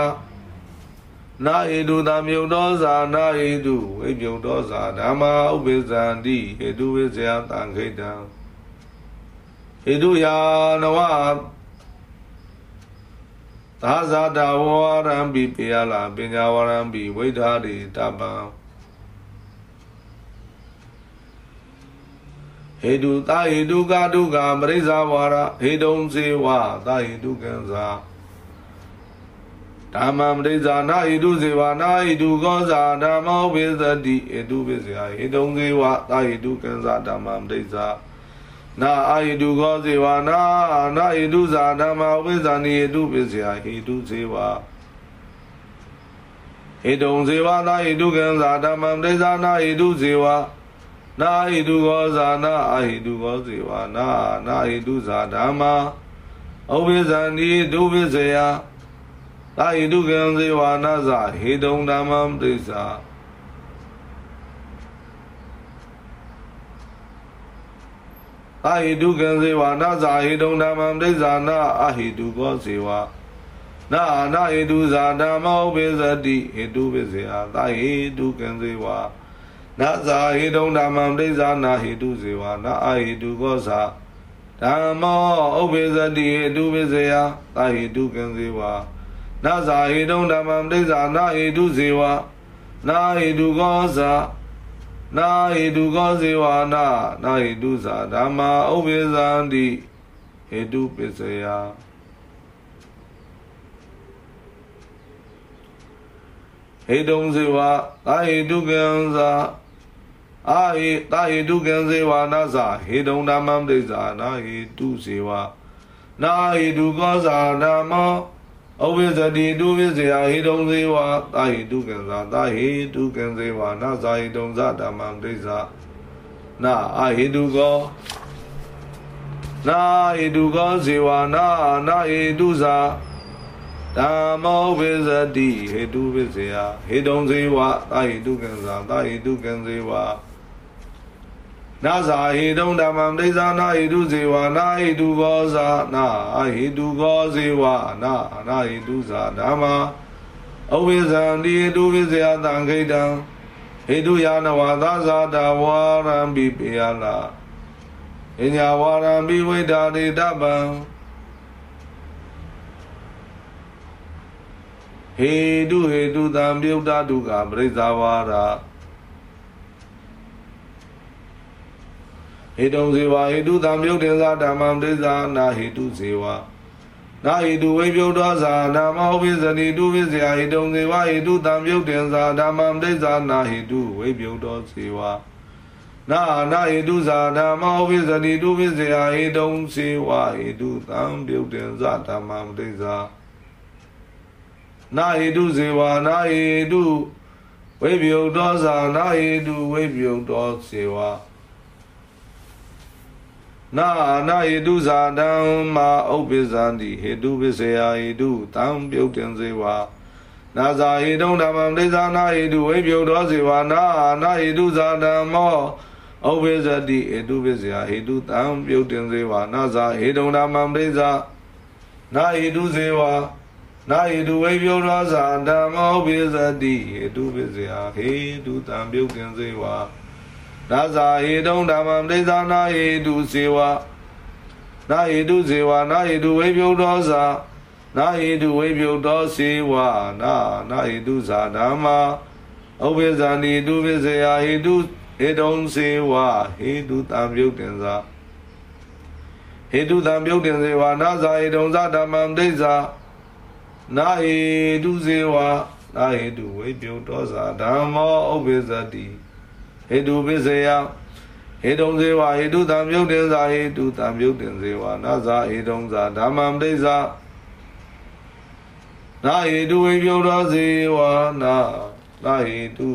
A: နာဟေတုတမြုတ်တော်သာနာဟေတုဝိမြုတ်တော်သာဓမ္မာဥပိသန္တိဟေတုဝိဇယတံခိတံဟေတုယာနဝသာဇာတဝါရံပိပေယလာပညာဝရံပိဝိဓာရိတပံ ဟေတုသာဟေတုကဒုက္ခပရိစ္ဆာဝါရဟေတုံဇေဝသာဟေတုကံဇာဓမ္မံပရိဇာနာဣတုဇေဝနာဣတုကောဇာဓမ္မောဝိသတိဣတုပိစယဣတုံဇေဝသာဣတုကံဇာဓမ္မံပရိဇာနာအာဣတုကောဇေဝနာနာဣတုဇာဓမ္မဝိဇာနိဣတုပိစယဣတုဇေဝဣတုံဇေဝနာဣတုကံဇာဓမ္မံပရိဇာနာဣတုဇေဝ နာဟိတုကောဇာနာအာဟိတုကောဇေဝနာနာဟိတုဇာဓမ္မာဩဝိဇန္တိဒုဝိဇယသာဟိတုကံဇေဝနာဇာဟေတုံဓမ္မံပရိစ္ဆာသာဟိတုကံဇေဝနာဇာဟေတုံဓမ္မံပရိစ္ဆာနာအဟိတုကောဇေဝနာနာဟိတုဇာဓမ္မောဝိဇတိဟိတုဝိဇယသာဟိတုကံဇေဝနာ ဇာဟိတုံဓမ္မံပရိစ္ဆာနာဟိတုဇေဝနာအဟိတုကောဇာဓမ္မောဥပိသတိဟိတုဝိဇယသာဟိတုကံဇေဝနာဇာဟိတုံဓမ္မံပဋိစ္ဆာနာဟိတုဇေဝနာဟိတုကောဇာနာဟိတုကောဇေဝနာနာဟိတုဇာဓမ္မာဥပိသန္တိဟိတုပစ္စယဟိတုံဇေဝသာဟိတုကံဇာ အာဟိတာဟိတုကံဇေဝနာဇာဟိတုံဓမ္မံပဋိစ္ဆာနာဟိတုဇေဝနာဟိတုကောဇာဓမ္မောဩဝိဇတိတုဝိဇယဟိတုံဇေဝတာဟိတုကံဇာတာဟိတုကံဇေဝနာဇာဟိတုံဇဓမ္မံဒိသနာအာဟိတုကောနာဟိတုကောဇေဝနာနာဟိတုဇာဓမ္မောဝိဇတိဟိတုဝိဇယဟိတုံဇေဝတာဟိတုကံဇာတာဟိတုကံဇေဝ နာဇာဟိတုံဓမ္မံဒိသနာဟိတုဇေဝနာဟိတုကောဇာနာဟိတုကောဇေဝနာနာဟိတုဇာဓမ္မာအဝိဇံတိဟိတုဝိဇယတံခိတံဟိတုယာနဝသဇာတဝါရံပိပေယလာအညာဝါရံပိဝိဒါတိတပံဟေတုဟေတုတံပြုတ်တတုကပရိဇာဝါရာ ဟေတုံဇေဝဟေတုသံမြုတ်တင်္သာဓမ္မံဒိသနာဟေတုဇေဝနာဟေတုဝိပြုတ်သောဇာဓမ္မောဝိဇတိတုဝိဇယဟေတုံဇေဝဟေတုသံမြုတ်တင်္သာဓမ္မံဒိသနာဟေတုဝိပြုတ်သောဇေဝနာနာဟေတုဇာဓမ္မောဝိဇတိတုဝိဇယဟေတုံဇေဝဟေတုသံမြုတ်တင်္သာဓမ္မံဒိသနာဟေတုဇေဝနာဟေတုဝိပြုတ်သောဇာနာဟေတုဝိပြုတ်သောဇေဝ နာနာဟိတုဇာတံမာဥပ္ပဇံတိဟိတုပစ္စယဟိတုတံပြုတ်တင်စေဝါနာဇာဟိတုဓမ္မံဒိသနာဟိတုဝိပြုတ်တော်စေဝါနာနာဟိတုဇာတံမောဥပ္ပဇတိဟိတုပစ္စယဟိတုတံပြုတ်တင်စေဝါနာဇာဟိတုဓမ္မံဒိသနာဟိတုစေဝါနာဟိတုဝိပြုတ်တော်ဇာဓမ္မောဥပ္ပဇတိဟိတုပစ္စယဟိတုတံပြုတ်တင်စေဝါ နာဇာဟေတုံဓမ္မံပရိသနာဟေတုဇေဝနာဟေတုဇေဝနာဟေတုဝိပြုတ်တော်ဇာနာဟေတုဝိပြုတ်တော်ဇေဝနာနာဟေတုဇာဓမ္မာဥပ္ပဇန္တိတုပစ္စယဟေတုဟေတုံဇေဝဟေတုတံပြုတ်တင်ဇာဟေတုတံပြုတ်တင်ဇေဝနာဇာဟေတုံဇာဓမ္မံဒိဇာနာဟေတုဇေဝနာဟေတုဝိပြုတ်တော်ဇာဓမ္မောဥပ္ပဇတိ ဟေတုပိစေယဟေတုံဇေဝဟေတုတံမြုတ်တင်ဇာဟေတုတံမြုတ်တင်ဇေဝနာဇာဟေတုံဇာဓမ္မံပဋိဇာနာဟေတုဝိပြုတ်တော်ဇေဝနာနာဟေတု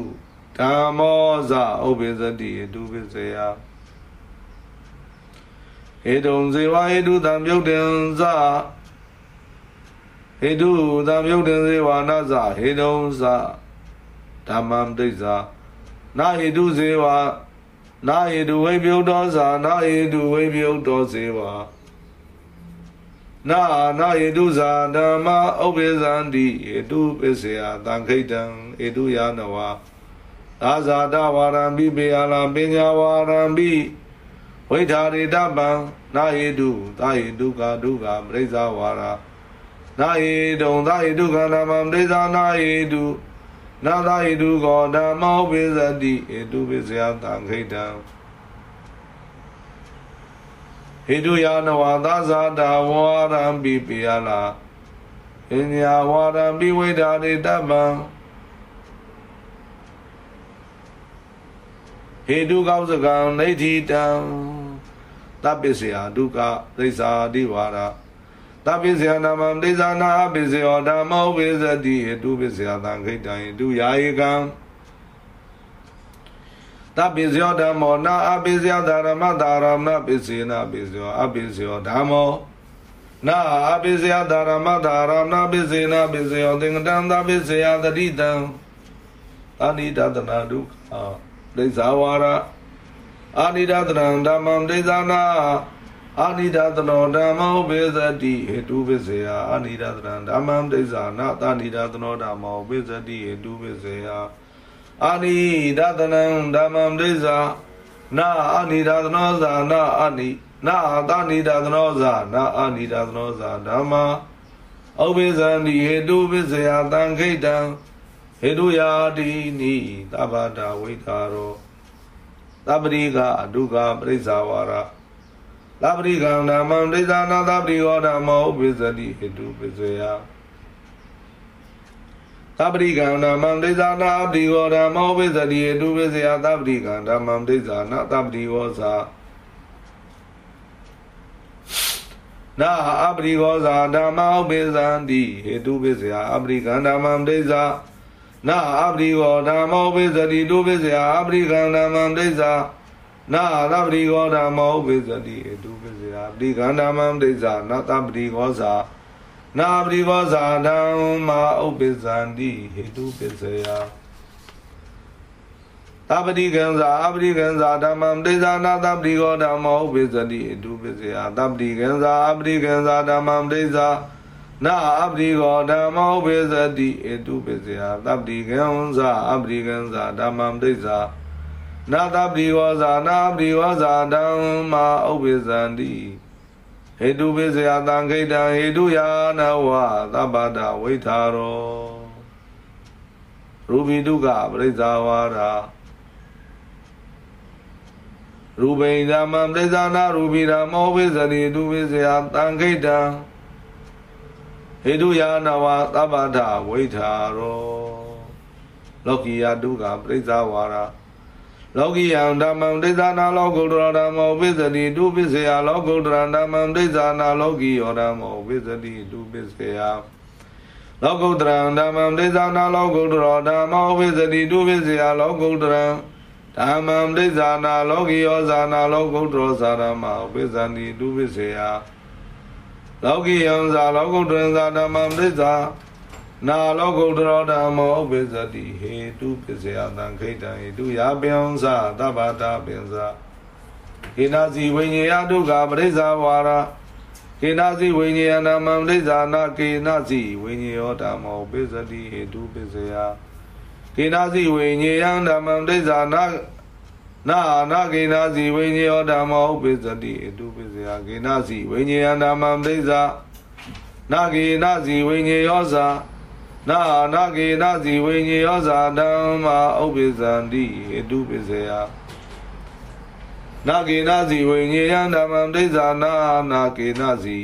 A: ဓမ္မောဇာဥပိသတိဟေတုပိစေယဟေတုံဇေဝဟေတုတံမြုတ်တင်ဇာဟေတုတံမြုတ်တင်ဇေဝနာဇာဟေတုံဇာဓမ္မံပဋိဇာ နာဟိတုဇေဝနာဟိတုဝိပြုတ်တော်ဇာနာဟိတုဝိပြုတ်တော်ဇေဝနာနာဟိတုဇာဓမ္မဥပ္ပေဇန္တိဟိတုပစ္စယတံခိတံဟိတုယာနဝသာဇာတဝါရံပိပေယလာပညာဝါရံပိဝိထာရိတပံနာဟိတုသာဟိတုကာဒုက္ခပရိစ္ဆဝါရနာဟိတုံသာဟိတုခန္ဓမ္မပရိစ္ဆနာဟိတု နာသဟိတုကောဓမ္မောပိစတိဟိတုပိစယတံခိတံဟိတုယာနဝသဇာတာဝါရံပိပိယလာဟပညာဝါဒံပိဝိဒါရိတပံဟေတုကောက်စကံနေတိတံတပိစယဒုက္ခသိစ္စာတိဝါရ တပိစယနာမံဒိသနာပိစယောဓမ္မောဝိဇတိဟေတုပိစယသံခိတံဟေတုယာယကံတပိစယောဓမ္မောနာအပိစယဓမ္မတာရမပိစေနာပိစယောအပိစယောဓမ္မောနာအပိစယဓမ္မတာရမပိစေနာပိစယောသင်္ကတံတပိစယတတိတံအနိဒတနာဒုက္ခဒိသဝါရအာနိဒတရံဓမ္မံဒိသနာ အာနိဒတနောဓမ္မောဘေဇတိဟေတုပိစေယအာနိဒတရံဓမ္မံဒိသနာသာနိဒတနောဓမ္မောဘေဇတိဟေတုပိစေယအာနိဒတနံဓမ္မံဒိသနာအာနိဒတနောဇာနာအာနိနာသာနိဒတနောဇာနာအာနိဒတနောဇာဓမ္မာဩဘေဇံဒီဟေတုပိစေယတံခိတံဟေတုယာတိနိသဗ္ဗတာဝိတာရောသဗ္ဗရိကအဒုက္ခပရိစ္ဆာဝါရ သဗ္ဗရိကံဓမ္မံဒိသနာသဗ္ဗရိဟောဓမ္မောဥပိသတိဟေတုပိစေယသဗ္ဗရိကံဓမ္မံဒိသနာအပ္ပိဟောဓမ္မောဥပိသတိဟေတုပိစေယသဗ္ဗရိကံဓမ္မံဒိသနာသဗ္ဗရိဟောသာနာအပရိဟောဇာဓမ္မဥပိသံတိဟေတုပိစေယအပရိကံဓမ္မံဒိသနာအပရိဟောဓမ္မောပိစတိတုပိစယအပရိကံဓမ္မံဒိသနာ သပရိဟောဓမ္မောပိစတိတုပိစယအပရိကံဓမ္မံဒိသနာသပရိဟောဇာနာပရိဟောဇာဓမ္မာဥပိစန္တိဟေတုပိစယသပရိကံဇာအပရိကံဇာဓမ္မံဒိသနာသပရိဟောဓမ္မောဥပိစတိဟေတုပိစယသပရိကံဇာအပရိကံဇာဓမ္မံဒိသနာအပရိကောဓမ္မောဘေဇတိဧတုပိစယသဗ္ဗတိကံဇာအပရိကံဇာဓမ္မံဒိဋ္ဌာ နာသဗ္ဗတိဝဇာနာပရိဝဇာဓမ္မာဥပိဇန္တိဟေတုပိစယသံခိတံဟေတုယာနဝသဗ္ဗတာဝိထာရောရူပိတုကပရိစ္ဆာဝါရာရူပိဓမ္မံပရိစ္ဆာနာရူပိဓမ္မောဝိဇ္ဇတိတုပိစယသံခိတံဟေတုယာနဝသဗ္ဗတာဝိထာရောလောကီယတုကပရိစ္ဆဝါရ လောကီယံဓမ္မံဒိသနာလောကုတ္တရဓမ္မောပိစတိတုပိစေယလောကုတ္တရဓမ္မံဒိသနာလောကီယောဓမ္မောပိစတိတုပိစေယလောကုတ္တရဓမ္မံဒိသနာလောကုတ္တရဓမ္မောပိစတိတုပိစေယလောကုတ္တရဓမ္မံဒိသနာလောကီယောဇာနာလောကုတ္တရောဇာရမပိစန္တိတုပိစေယလောကီယံဇာလောကုတ္တရံဇာဓမ္မံပစ္စာ နာလောကုတ္တရောဓမ္မောဥပိသတိဟေတုပစ္စယတံခိတံဟေတုယာပယံဇာသဗ္ဗတာပင်ဇာကေနာစီဝိညေယဒုက္ခပရိစ္ဆာဝါရကေနာစီဝိညေယနာမံပရိစ္ဆာနာကေနာစီဝိညေယောဓမ္မောဥပိသတိဟေတုပစ္စယကေနာစီဝိညေယံဓမ္မံပရိစ္ဆာနာနာနာကေနာစီဝိညေယောဓမ္မောဥပိသတိအတုပိစယကေနာစီဝိညေယဓမ္မံပရိစ္ဆာနာကေနာစီဝိညေယောဇာ နာနာကေနာစီဝိညေယောဇာဓမ္မာဥပိသန္တိအတုပိစယနာကေနာစီဝိညေယဓမ္မံပရိစ္ဆာနာနာကေနာစီ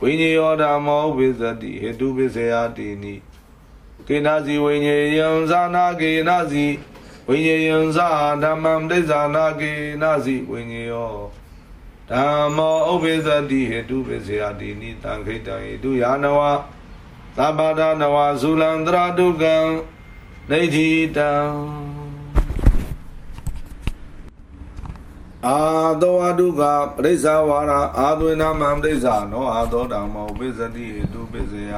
A: ဝိညေယောဓမ္မောဥပိသတိဟေတုပိစယတိနိကေနာစီဝိညေယံဇာနာကေနာစီဝိညေယံဇာဓမ္မံဒိဇာနာကေနာစီဝိညေယောဓမ္မောဥပိသတိဟေတုပိစေယတိနိတံခိတံဟေတုယာနဝ သဗ္ဗဒါနဝဇူလံတရာဒုက္ကံနေတိတံအာသောအတုကပရိစ္ဆဝါရအာသွေနာမံပရိစ္ဆာနောအာသောဓမ္မောပိစတိဟေတုပိစေယ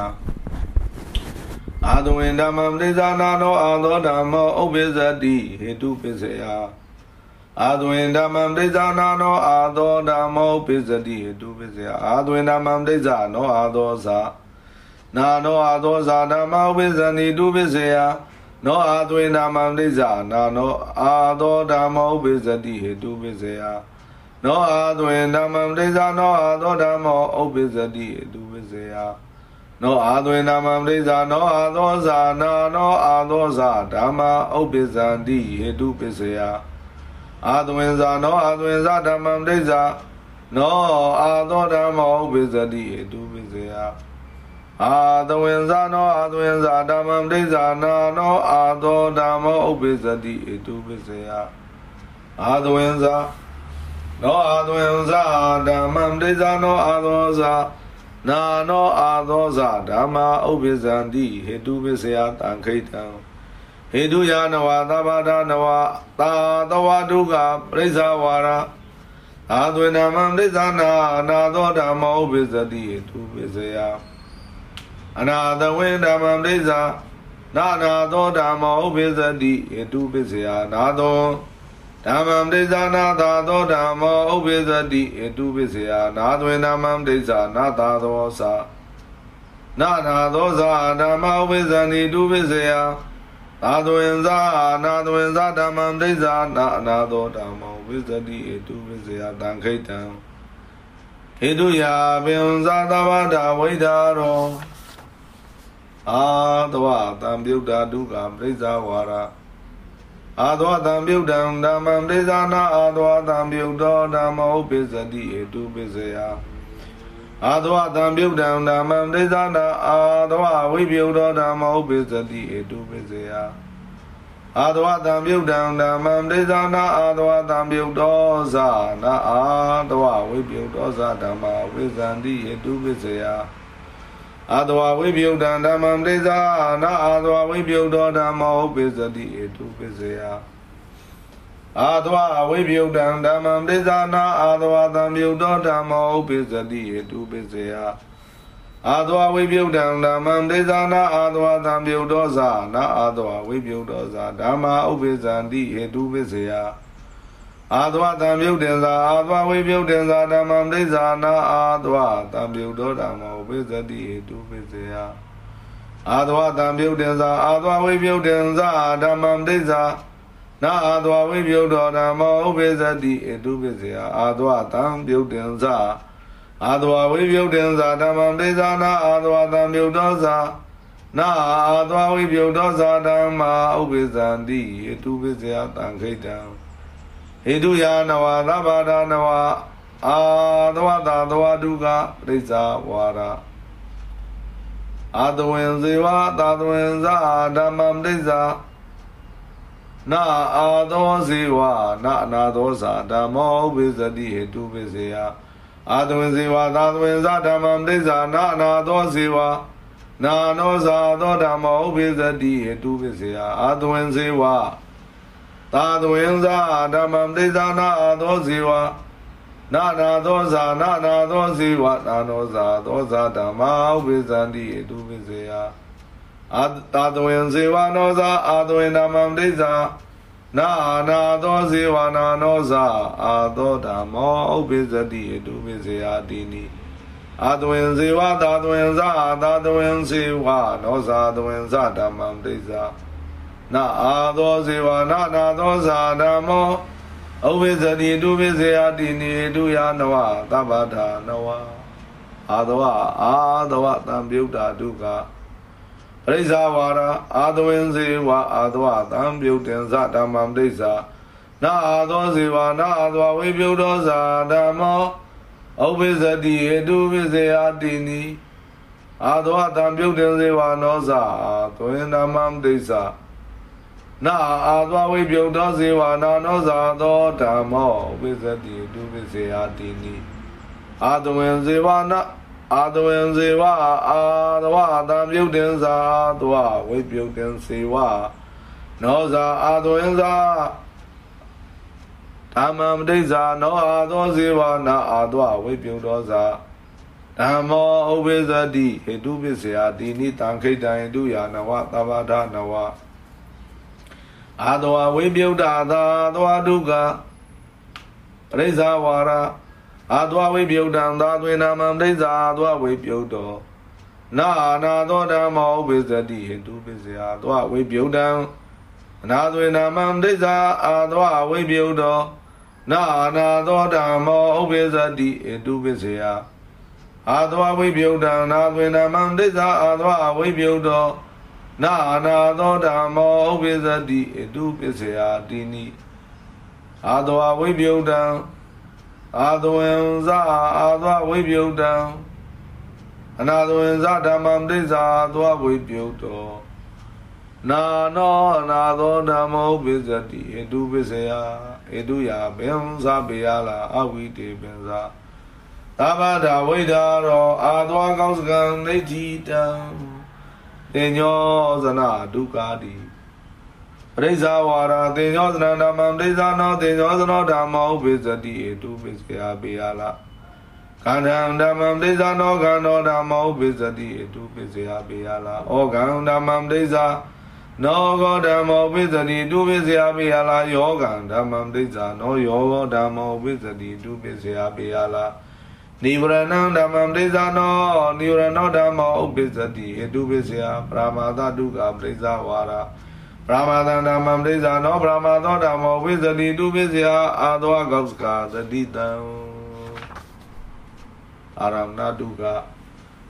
A: အာသဝေဓမ္မံပရိသနာနောအာသောဓမ္မောဥပ္ပဇတိဟေတုပစ္စယအာသဝေဓမ္မံပရိသနာနောအာသောဓမ္မောဥပ္ပဇတိဟေတုပစ္စယအာသဝေဓမ္မံပရိသနောအာသောဇာ နာနောအာသောဇာဓမ္မောဥပ္ပဇတိတုပစ္စယနောအာသဝေဓမ္မံပရိသနာနောအာသောဓမ္မောဥပ္ပဇတိဟေတုပစ္စယနောအာသဝေဓမ္မံပရိသနောအာသောဓမ္မောဥပ္ပဇတိဟေတုပစ္စယနောအာသွေနာမပရိဇာနောအာသောဇာနာနောအာသောဇာဓမ္မာဥပ္ပဇန္တိဟေတုပစ္စယအာသဝင်ဇာနောအာသဝင်ဇာဓမ္မပရိဇာနောအာသောဓမ္မောဥပ္ပဇတိဟေတုပစ္စယ အာသဝင်္ဇာနောအာသဝင်္ဇာဓမ္မံဒိဇာနာနောအာသောဓမ္မောဥပ္ပိသတိဧတုပစ္စယအာသဝင်္ဇာနောအာသဝင်္ဇာဓမ္မံဒိဇာနောအာသောဇာနာနောအာသောဇာဓမ္မာဥပ္ပိဇန္တိဟေတုပစ္စယတံခိတံဟေတုယနဝသဗ္ဗဒနဝသာတဝတုကပရိစ္ဆဝါရအာသွေနမံဒိဇာနာနာသောဓမ္မောဥပ္ပိသတိဟေတုပစ္စယ အနာတဝိဓမ္မံဒိဇာနာနာသောဓမ္မောဥပ္ပိသတိဟေတုပစ္စယနာသောဓမ္မံဒိဇာနာသာသောဓမ္မောဥပ္ပိသတိဟေတုပစ္စယနာသွေဓမ္မံဒိဇာနာသာသောသာနာနာသောသာဓမ္မဥပ္ပိသန္တိတုပစ္စယသာသဝင်္ဇာနာသဝင်္ဇာဓမ္မံဒိဇာနာအနာသောဓမ္မောဝိသတိဟေတုပစ္စယတံခိတံဟေတုယာပင်ဇာသဘာဒဝိဒါရော အာသဝတံပြုတ်တာဒုက္ခပရိစ္ဆဝါရအာသဝတံပြုတ်တံဓမ္မံပရိစ္ဆနာအာသဝတံပြုတ်တော်ဓမ္မောပစ္စတိဟေတုပစ္စယအာသဝတံပြုတ်တံဓမ္မံပရိစ္ဆနာအာသဝဝိပြုတ်တော်ဓမ္မောပစ္စတိဟေတုပစ္စယအာသဝတံပြုတ်တံဓမ္မံပရိစ္ဆနာအာသဝတံပြုတ်တော်ဇာနာအာသဝဝိပြုတ်တော်ဇာဓမ္မဝိဇန္တိဟေတုပစ္စယ အာသဝဝိပြုတ်တံဓမ္မံပရိစ္ဆနာအာသဝဝိပြုတ်တော်ဓမ္မောပစ္စတိဟေတုပစ္စယအာသဝဝိပြုတ်တံဓမ္မံပရိစ္ဆနာအာသဝတံပြုတ်တော်ဓမ္မောပစ္စတိဟေတုပစ္စယအာသဝဝိပြုတ်တံဓမ္မံပရိစ္ဆနာအာသဝတံပြုတ်တော်ဇာနာအာသဝဝိပြုတ်တော်ဇာဓမ္မာဥပ္ပဇန္တိဟေတုပစ္စယ အာသဝတံပြုတ်တင်္စာအာသဝဝိပြုတ်တင်္စာဓမ္မံပရိစ္ဆနာအာသဝတံပြုတ်တော်ဓမ္မောဥပ္ပဇတိဟေတုပစ္စယအာသဝတံပြုတ်တင်္စာအာသဝဝိပြုတ်တင်္စာဓမ္မံပရိစ္ဆာနာအာသဝဝိပြုတ်တော်ဓမ္မောဥပ္ပဇတိဟေတုပစ္စယအာသဝတံပြုတ်တင်္စာအာသဝဝိပြုတ်တင်္စာဓမ္မံပရိစ္ဆာနာအာသဝတံပြုတ်တော်ဇာနာအာသဝဝိပြုတ်တော်ဇာဓမ္မာဥပ္ပဇန္တိဟေတုပစ္စယတံခိတံ ဟေတုယာနဝသဗ္ဗဒါနဝအာသဝတာသဝတုကပရိစ္ဆာဝါရအာသဝင်ဇေဝသာသဝင်ဇာဓမ္မံပရိစ္ဆာနာအာသောဇေဝနာအနာသောဇာဓမ္မောဥပ္ပဇတိဟေတုပစ္စယအာသဝင်ဇေဝသာသဝင်ဇာဓမ္မံပရိစ္ဆာနာအနာသောဇေဝနာနောဇာသောဓမ္မောဥပ္ပဇတိဟေတုပစ္စယအာသဝင်ဇေဝ သာသဝင်္ဇာဓမ္မံဒိသနာအာသောဇေဝနာနာသောဇာနာနာသောဇေဝနာနောဇာသောဇာဓမ္မာဥပိသန္တိအတုပိစေယအာသာသဝင်ဇေဝနောဇာအာသဝင်ဓမ္မံဒိသနာနာသောဇေဝနာနောဇာအာသောဓမ္မောဥပိသတိအတုပိစေယတိနိအာသဝင်ဇေဝသာသဝင်ဇာသာသဝင်ဇေဝနောဇာသဝင်ဇာဓမ္မံဒိသ နာအာသောဇေဝနာနာသောဇာဓမ္မောဥပ္ပဇတိတုပိစေယတိနိတုယနဝသဗ္ဗတာနဝအာသဝအာသဝတံပြုတ်တာဒုက္ခပရိစ္ဆာဝါရအာသဝင်ဇေဝအာသဝတံပြုတ်တင်္စဓမ္မံဒိဋ္ဌာနာအာသောဇေဝနာအာသဝဝိပြုတ်သောဇာဓမ္မောဥပ္ပဇတိဟေတုပိစေယတိနိအာသဝတံပြုတ်တင်ဇေဝနောဇာသွင်ဓမ္မံဒိဋ္ဌာ နာအာသွားဝိပြုတ်သောဇေဝနာနောဇာသောဓမ္မောဝိဇ္ဇတိတုပိစေယတိနိအာတဝင်ဇေဝနာအာတဝင်ဇေဝအာသဝတံပြုတ်တင်ဇာသွားဝိပြုတ်တင်စေဝနောဇာအာတဝင်ဇာဓမ္မမတိဇာနောအာသောဇေဝနာအာသွားဝိပြုတ်သောဇာဓမ္မောဥပိဇတိဟေတုပိစေယတိနိတံခိတံဟေတုယာနဝသဗ္ဗဒနဝ အာတဝဝိပြုတ်တာသာသွားဒုက္ခပရိစ္ဆာဝါရအာတဝဝိပြုတ်တံသာသွေနာမံပရိစ္ဆာသွားဝိပြုတ်တော်နာနာသောဓမ္မောဥပိသတိဟိတုပိစေအာသွားဝိပြုတ်တံအနာသွေနာမံပရိစ္ဆာအာသွားဝိပြုတ်တော်နာနာသောဓမ္မောဥပိသတိဟိတုပိစေအာအာသွားဝိပြုတ်တံနာသွေနာမံပရိစ္ဆာအာသွားဝိပြုတ်တော် နာနာသောဓမ္မောဥပိသတိအတုပစ္စယတိနိအာသဝဝိပယုတံအာသဝံဇာအာသဝဝိပယုတံအနာသဝင်္ဇဓမ္မံဒိဋ္ဌာသွားဝိပြုတ်တော်နာနောအနာသောဓမ္မောပိစတိဧတုပစ္စယဧတုယဘင်္ဇပေယလာအဝိတေပင်္ဇသဗ္ဗဒဝိဒါရောအာသောကောင်းစကံဒိဋ္ဌိတံ တင်ညောဇနာဒုက္ခတိပရိစ္ဆာဝါရာတင်ညောဇနာဓမ္မံဒိဋ္ဌာနောတင်ညောဇနောဓမ္မောပိစတိဧတုပစ္စယပေယလာခန္ဓာဓမ္မံဒိဋ္ဌာနောခန္ဓောဓမ္မောပိစတိဧတုပစ္စယပေယလာဩကံဓမ္မံဒိဋ္ဌာနောဂောဓမ္မောပိစတိတုပိစယပေယလာယောဂံဓမ္မံဒိဋ္ဌာနောယောဂောဓမ္မောပိစတိတုပိစယပေယလာ နိဗ္ဗာနံဓမ္မံဒိဋ္ဌာနောနိဗ္ဗာနောဓမ္မောဥပ္ပစ္စတိဟေတုပိစယပရမာသတုကပရိစ္ဆဝါရပရမာသဓမ္မံဒိဋ္ဌာနောပရမာသောဓမ္မောဝိဇ္ဇတိတုပိစယအာသောကောက်စကာသတိတံအာရမဏတုက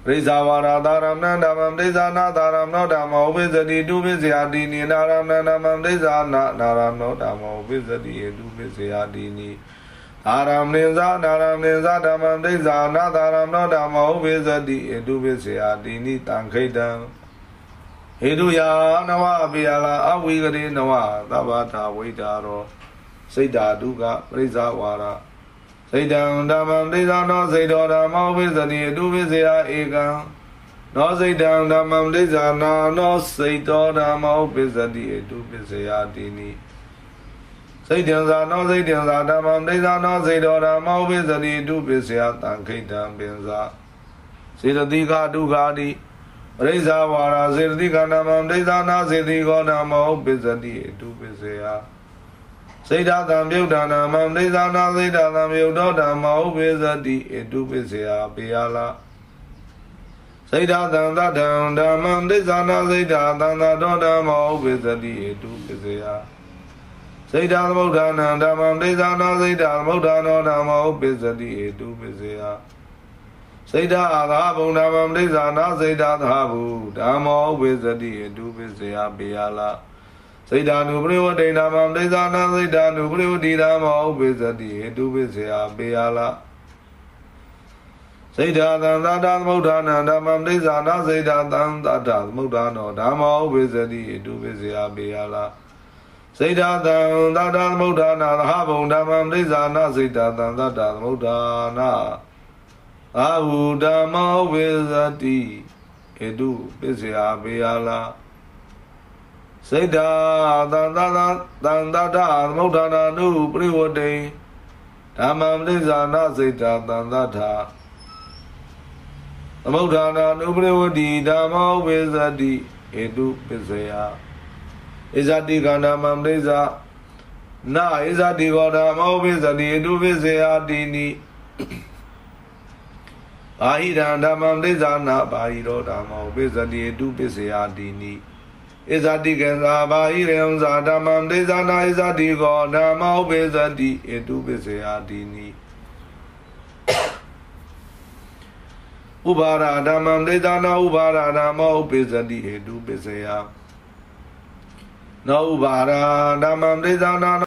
A: ရိဇာဝါရသာရမဏဓမ္မံဒိဋ္ဌာနာသာရမဏဓမ္မောဝိဇ္ဇတိတုပိစယတိနိနာရမဏဓမ္မံဒိဋ္ဌာနာနာရမဏဓမ္မောဝိဇ္ဇတိဟေတုပိစယတိနိ အာရမဏိဇာနာရမဏိဇာဓမ္မံဒိဋ္ဌာနာသာရမဏဓမ္မောဝိဇ္ဇတိဟေတုပိစယတိနိတံခိတံဟေတုယာနဝပိယလာအဝိကရေနဝသဗ္ဗတာဝိတာရောစိတ်ဓာတုကပရိစ္ဆဝါရစိတ်တံဓမ္မံဒိဋ္ဌာနောစိတ်တော်ဓမ္မောဝိဇ္ဇတိအတုပိစယဧကံနောစိတ်တံဓမ္မံဒိဋ္ဌာနာနောစိတ်တော်ဓမ္မောပိစတိအတုပိစယတိနိ စိတ်တံသာနောစိတ်တံသာဓမ္မံဒိဋ္ဌာနောစိတ်တော်ဓမ္မောပိစတိအတုပိစယတံခိတံပင်စာစေတတိကဒုက္ခတိပရိစ္ဆဝါရာစေတတိကနာမံဒိဋ္ဌာနာစေတိကောနာမောပိစတိအတုပိစယစေတသံပြုတ်ဒါနာမံဒိဋ္ဌာနာစေတသံပြုတ်တော်ဓမ္မောပိစတိအတုပိစယပေယလာစေတသံသတ္တံဓမ္မံဒိဋ္ဌာနာစေတသံသာတော်ဓမ္မောပိစတိအတုပိစယ စေတသမုဋ္ဌာနံဓမ္မံဒိဋ္ဌာနာစေတသမုဋ္ဌာနောဓမ္မောပိစတိအတုပိစယစေတအာသာဘုံဓမ္မံဒိဋ္ဌာနာစေတသဟဘူဓမ္မောပိစတိအတုပိစယပေယလာစေတ ानु ပရိဝတိနာမံဒိသနာစေတ ानु ပရိဝတိဓမ္မောဥပိသတိဟေတုပိစေယပေယလာစေတသံသာတသမုဋ္ဌာနံဓမ္မံဒိသနာစေတသံသာတသမုဋ္ဌာနောဓမ္မောဥပိသတိဟေတုပိစေယပေယလာ စေတသံသာတသမုဋ္ဌာနာသဟဘုံဓမ္မံဒိသနာစေတသံသာတသမုဋ္ဌာနာအာဟုဓမ္မောဝိသတိဟေတုပိစေယပေယလာစိတ်ဓာသန္တာသန္တာတသမုဋ္ဌာနာနုပရိဝတေဓမ္မံပရိဇာနာစိတ်ဓာသန္တာထသမုဋ္ဌာနာနုပရိဝတိဓမ္မောဝိဇတိဟေတုပစ္စယ ဣဇတိကန္ဓမံပရိဇာနာဣဇတိကောဓမ္မောဝိဇတိဟေတုပစ္စယတိနိအာဟိရံဓမ္မံပရိဇာနာဘာဟိရောဓမ္မောဝိဇတိဟေတုပစ္စယတိနိဣဇတိကေသာဘာဟိရေံဇာဓမ္မံဒေဇာနာဣဇတိကောဓမ္မောပေဇတိဧတုပစ္စယတိနိဥပါရဓမ္မံဒေဇာနာဥပါရဓမ္မောပေဇတိဟေတုပစ္စယ နောဥပါရဓမ္မံဒေဇာနာ